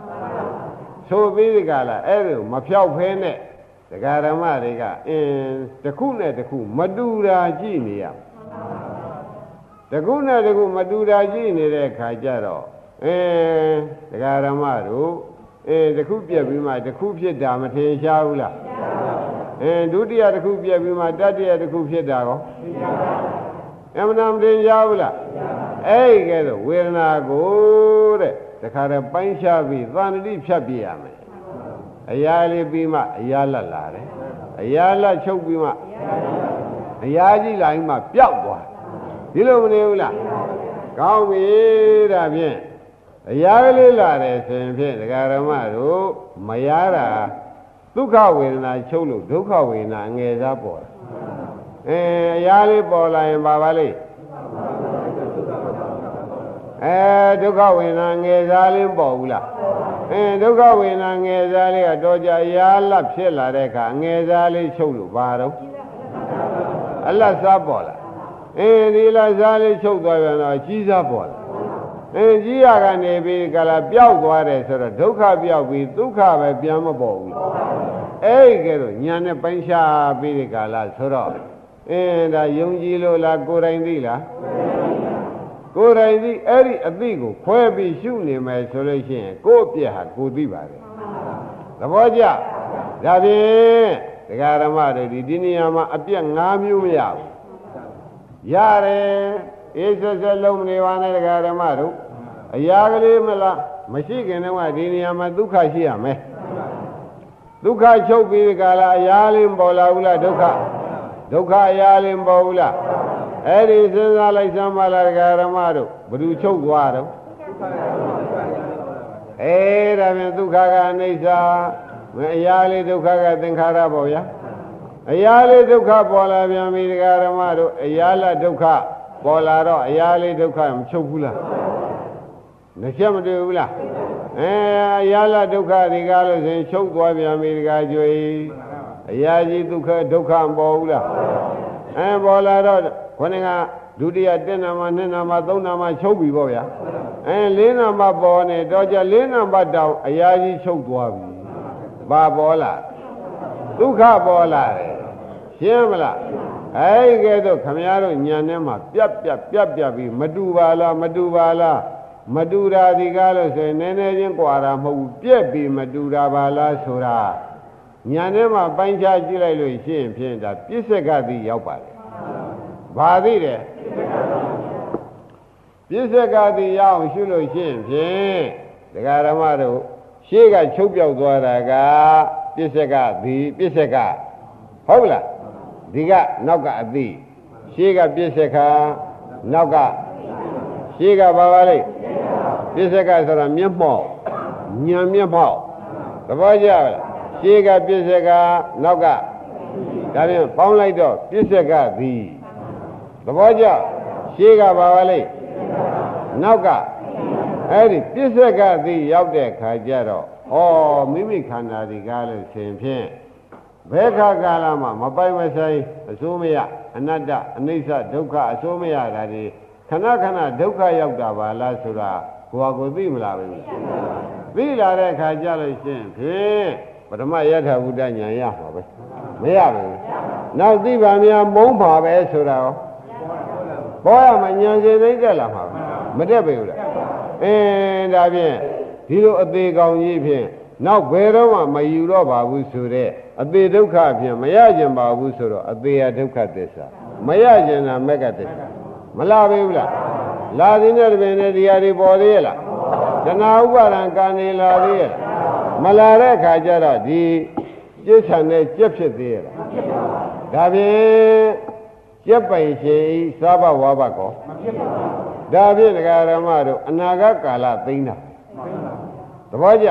ဆိုပြီးဒီကလာအဲ့ဒါမဖြောက်ဖဲနဲ့ဒကာဓမ္မတွေကအင်းတစ်ခုနဲ့တစ်ခုမတူတာကြည့်နေရ တခုနဲ့တခုမတူတာကြည့်နေတဲ့ခါကျတော့အင်းဒကာဓမ္မတို့အဲတခုပြက်ပြီးမှတခုဖြစ်တာမထင်ရှားဘူးလားအဲဒုတိယတခုပြက်ပြီးမှတတိယတခုဖြစ်တာကောအမှန်တမ်းထင်ရှားဘူးလားအဲ့ဒီကဲတော့ဝေဒနာကိုတဲ့တခါတည်းပိုင်းခြားပြီးသန္တိဖြတ်ပြရမယ်အရာလေးပြီးမှအရာလက်လာတယ်အရာလက်ချုပ်ပြီးမှအရာကြီးလာပြီးမှပျောက်သွား ဒီလိုမနေဘူးလားကောင်းပြီဒါဖြင့်အရာကလေးလာတယ်ဆိုရင်ဖြင့်ဒကာရမတို့မရတာဒုက္ခဝေဒနာချုပ်လို့ဒုက္ခဝေဒနာငယ်စားပေါ်တယ်အဲအရာလေးပေါ်လာရင်ပါပါလိမ့်အဲဒုက္ခဝေဒနာငယ်စားလေးပေါ်ဘူးလားအဲဒုက္ခဝေဒနာငယ်စားလေးကတော့ကြာရာလတ်ဖြစ်လာတဲ့အခါငယ်စားလေးချုပ်လို့ဘာတော့အလတ်စားပေါ်လာ အဲဒီလတ်စားလေးချုပ်သွားပြန်တော့ကြီးစားပေါ်လာအဲကြီးရကနေပြီးကလာပျောက်သွားတယ်ဆိုတော့ဒုက္ခပျောက်ပြီးဒုက္ခပဲပြန်မပေါ်ဘူးအဲ့ဒီကဲတော့ညာနဲ့ပိုင်းခြားပြီးဒီကလာဆိုတော့အင်းဒါယုံကြည်လို့လားကိုယ်တိုင်သိလားကိုယ်တိုင်သိအဲ့ဒီအသိကိုခွဲပြီးရှုနေမယ်ဆိုလို့ရှိရင်ကိုယ့်အပြက်ဟာကိုသိပါတယ်သဘောကျဒါဖြင့်ဒကာရမတွေဒီဒီနေရာမှာအပြက်၅မျိုးမရဘူး ရတယ်အေးဆက်ဆက်လုံးနေပါနဲ့ဒကာရမတို့အရာကလေးမလားမရှိခင်တော့ဒီနေရာမှာဒုက္ခရှိရမယ်ဒုက္ခချုပ်ပြီးဒီကလာအရာလေးပေါ်လာဘူးလားဒုက္ခဒုက္ခအရာလေးပေါ်ဘူးလားအဲ့ဒီစဉ်းစားလိုက်စမ်းပါလားဒကာရမတို့ဘ누구ချုပ်သွားတော့အဲဒါပြန်ဒုက္ခကအနိစ္စအရာလေးဒုက္ခကသင်္ခါရပေါ့ဗျာ အရာလေးဒုက္ခပေါ်လာပြန်ပြီဒကာရမတို့အရာလဒုက္ခပေါ်လာတော့အရာလေးဒုက္ခမချုပ်ဘူးလားမချက်မတွေ့ဘူးလားအဲအရာလဒုက္ခဒီကားလို့ဆိုရင်ချုပ်သွားပြန်ပြီဒကာကျွေအရာကြီးဒုက္ခဒုက္ခမပေါ်ဘူးလားအဲပေါ်လာတော့ခொနကဒုတိယတက်နာမနှစ်နာမသုံးနာမချုပ်ပြီပေါ့ဗျာအဲလေးနာမပေါ်နေတော့ကြလေးနာမတောင်အရာကြီးချုပ်သွားပြီဘာပေါ်လာဒုက္ခပေါ်လာတယ် ရှင်းမလားအဲဒီကဲတော့ခမည်းတော်ညံထဲမှာပြက်ပြက်ပြက်ပြက်ပြီးမတူပါလားမတူပါလားမတူတာဒီကားလို့ဆိုရင်နည်းနည်းချင်းကွာတာမဟုတ်ဘူးပြက်ပြီးမတူတာပါလားဆိုတာညာထဲမှာပိုင်းခြားကြည့်လိုက်လို့ရှိရင်ဖြင့်ဒါပြစ္ဆကတိရောက်ပါတယ်ဘာသိတယ်ပြစ္ဆကတိရောက်ရှုလို့ရှိရင်ဖြင့်ဒကာရမတို့ရှေ့ကချုပ်ပြောက်သွားတာကပြစ္ဆကတိပြစ္ဆကဟုတ်လား ဒီကနောက်ကအသိရှေ့ကပြစ္ဆကနောက်ကရှေ့ကဘာပါလိမ့်ပြစ္ဆကဆိုတာမျက်မှောက်ညံမျက်မှောက်သဘောကျလားရှေးကပြစ္ဆကနောက်ကဒါပြန်ပေါင်းလိုက်တော့ပြစ္ဆကသည်သဘောကျရှေးကဘာပါလိမ့်နောက်ကအဲ့ဒီပြစ္ဆကသည်ရောက်တဲ့ခါကျတော့ဩမိမိခန္ဓာဒီကားလို့ရှင်ဖြင့် ဘယ်ခါကာလမှမပိုင်မဆိုင်အစိုးမရအနတ္တအနိစ္စဒုက္ခအစိုးမရတာဒီခဏခဏဒုက္ခရောက်တာပါလားဆိုတာကိုယ်ကိုသိမလားပဲသိလာတဲ့အခါကျလို့ရှိရင်ဖြင့်ပထမယထာဘုဒ္ဓဉာဏ်ရမှာပဲမရဘူးနောက်သိပါများမုန်းပါပဲဆိုတာရောဘောရမဉာဏ်စေသိတက်လာမှာမတက်ပေဘူးလားအင်းဒါဖြင့်ဒီလိုအသေးကောင်ကြီးဖြင့် နောက်ဘယ်တော့မှမယူတော့ပါဘူးဆိုတဲ့အသေးဒုက္ခဖြင့်မရကျင်ပါဘူးဆိုတော့အသေးရဒုက္ခသစ္စာမရကျင်တာမက္ကသစ္စာမလာပေဘူးလားလာသေးတဲ့တွင်နဲ့ဒီဟာတွေပေါ်သေးရဲ့လားတဏှာဥပါဒံကံနေလာသေးရဲ့မလာတဲ့ခါကျတော့ဒီပြစ္ဆာနဲ့ကြက်ဖြစ်သေးရဲ့လားဒါဖြင့်ကြက်ပိုင်ရှင်စားဘဝဘကောမဖြစ်ပါဘူးဒါဖြင့်ဒကာရမတို့အနာဂတ်ကာလသိမ့်တာ သဘောကျ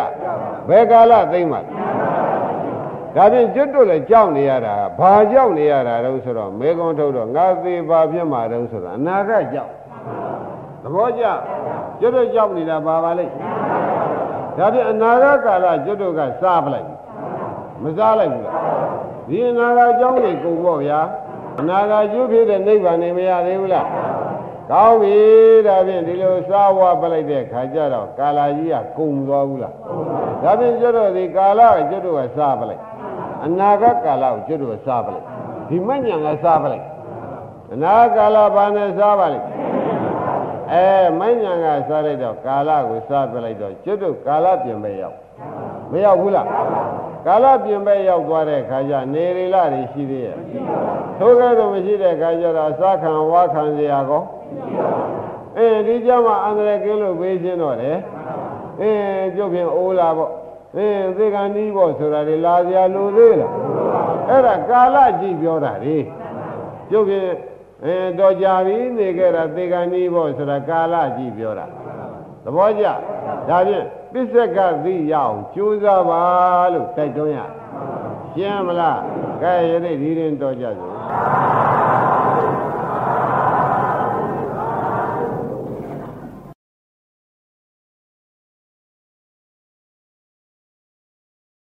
ဘယ်ကာလသိမ့်မှာဒါဖြင့်ကျွတ်တို့လည်းကြောက်နေရတာဘာကြောက်နေရတာတော့ဆိုတော့မေကွန်ထုတ်တော့ငါသေးပါဖြစ်မှာတော့ဆိုတော့အနာဂတ်ကြောက်သဘောကျကျွတ်တို့ကြောက်နေတာဘာပါလိမ့်ဒါဖြင့်အနာဂတ်ကာလကျွတ်တို့ကစားပလိုက်မစားလိုက်ဘူးလားဒီအနာဂတ်ကြောင်းတွေကုန်ပေါ့ဗျာအနာဂတ်ကျွတ်ဖြစ်တဲ့နိဗ္ဗာန်နေမရသေးဘူးလား ကောင်းပြီဒါဖြင့်ဒီလိုစားဝါပလိုက်တဲ့ခါကျတော့ကာလာကြီးကကုံသွားဘူးလားဒါဖြင့်ကျွတ်တို့ဒီကာလကကျွတ်တို့ကစားပလိုက်အနာဂတ်ကာလကိုကျွတ်တို့ကစားပလိုက်ဒီမညံကစားပလိုက်အနာကာလဘာနဲ့စားပါလိမ့်အဲမညံကစားလိုက်တော့ကာလကိုစားပလိုက်တော့ကျွတ်တို့ကာလပြင်ပဲရောက်မရောက်ဘူးလား ကာလပြင်ပဲရောက်သွားတဲ့ခါကျနေရီလာတွေရှိသေးရဲ့ထိုကဲ့သို့မရှိတဲ့ခါကျတော့စားခံဝါခံစရာကောအေးဒီကြောင့်မှအန္တရာယ်ကင်းလို့ပေးခြင်းတော့တယ်အေးကျုပ်ပြင်အိုးလာပေါ့အေးသေကံကြီးပေါ့ဆိုတာလေလာစရာလိုသေးလားအဲ့ဒါကာလကြည့်ပြောတာလေကျုပ်ပြင်အဲတော့ကြာပြီနေခဲ့တာသေကံကြီးပေါ့ဆိုတာကာလကြည့်ပြောတာသဘောကျဒါဖြင့် ပစ္စကသိရအောင်ကြိုးစားပါလို့တိုက်တွန်းရရှင်းမလားကဲရတဲ့ဒီရင်တော်ကြစို့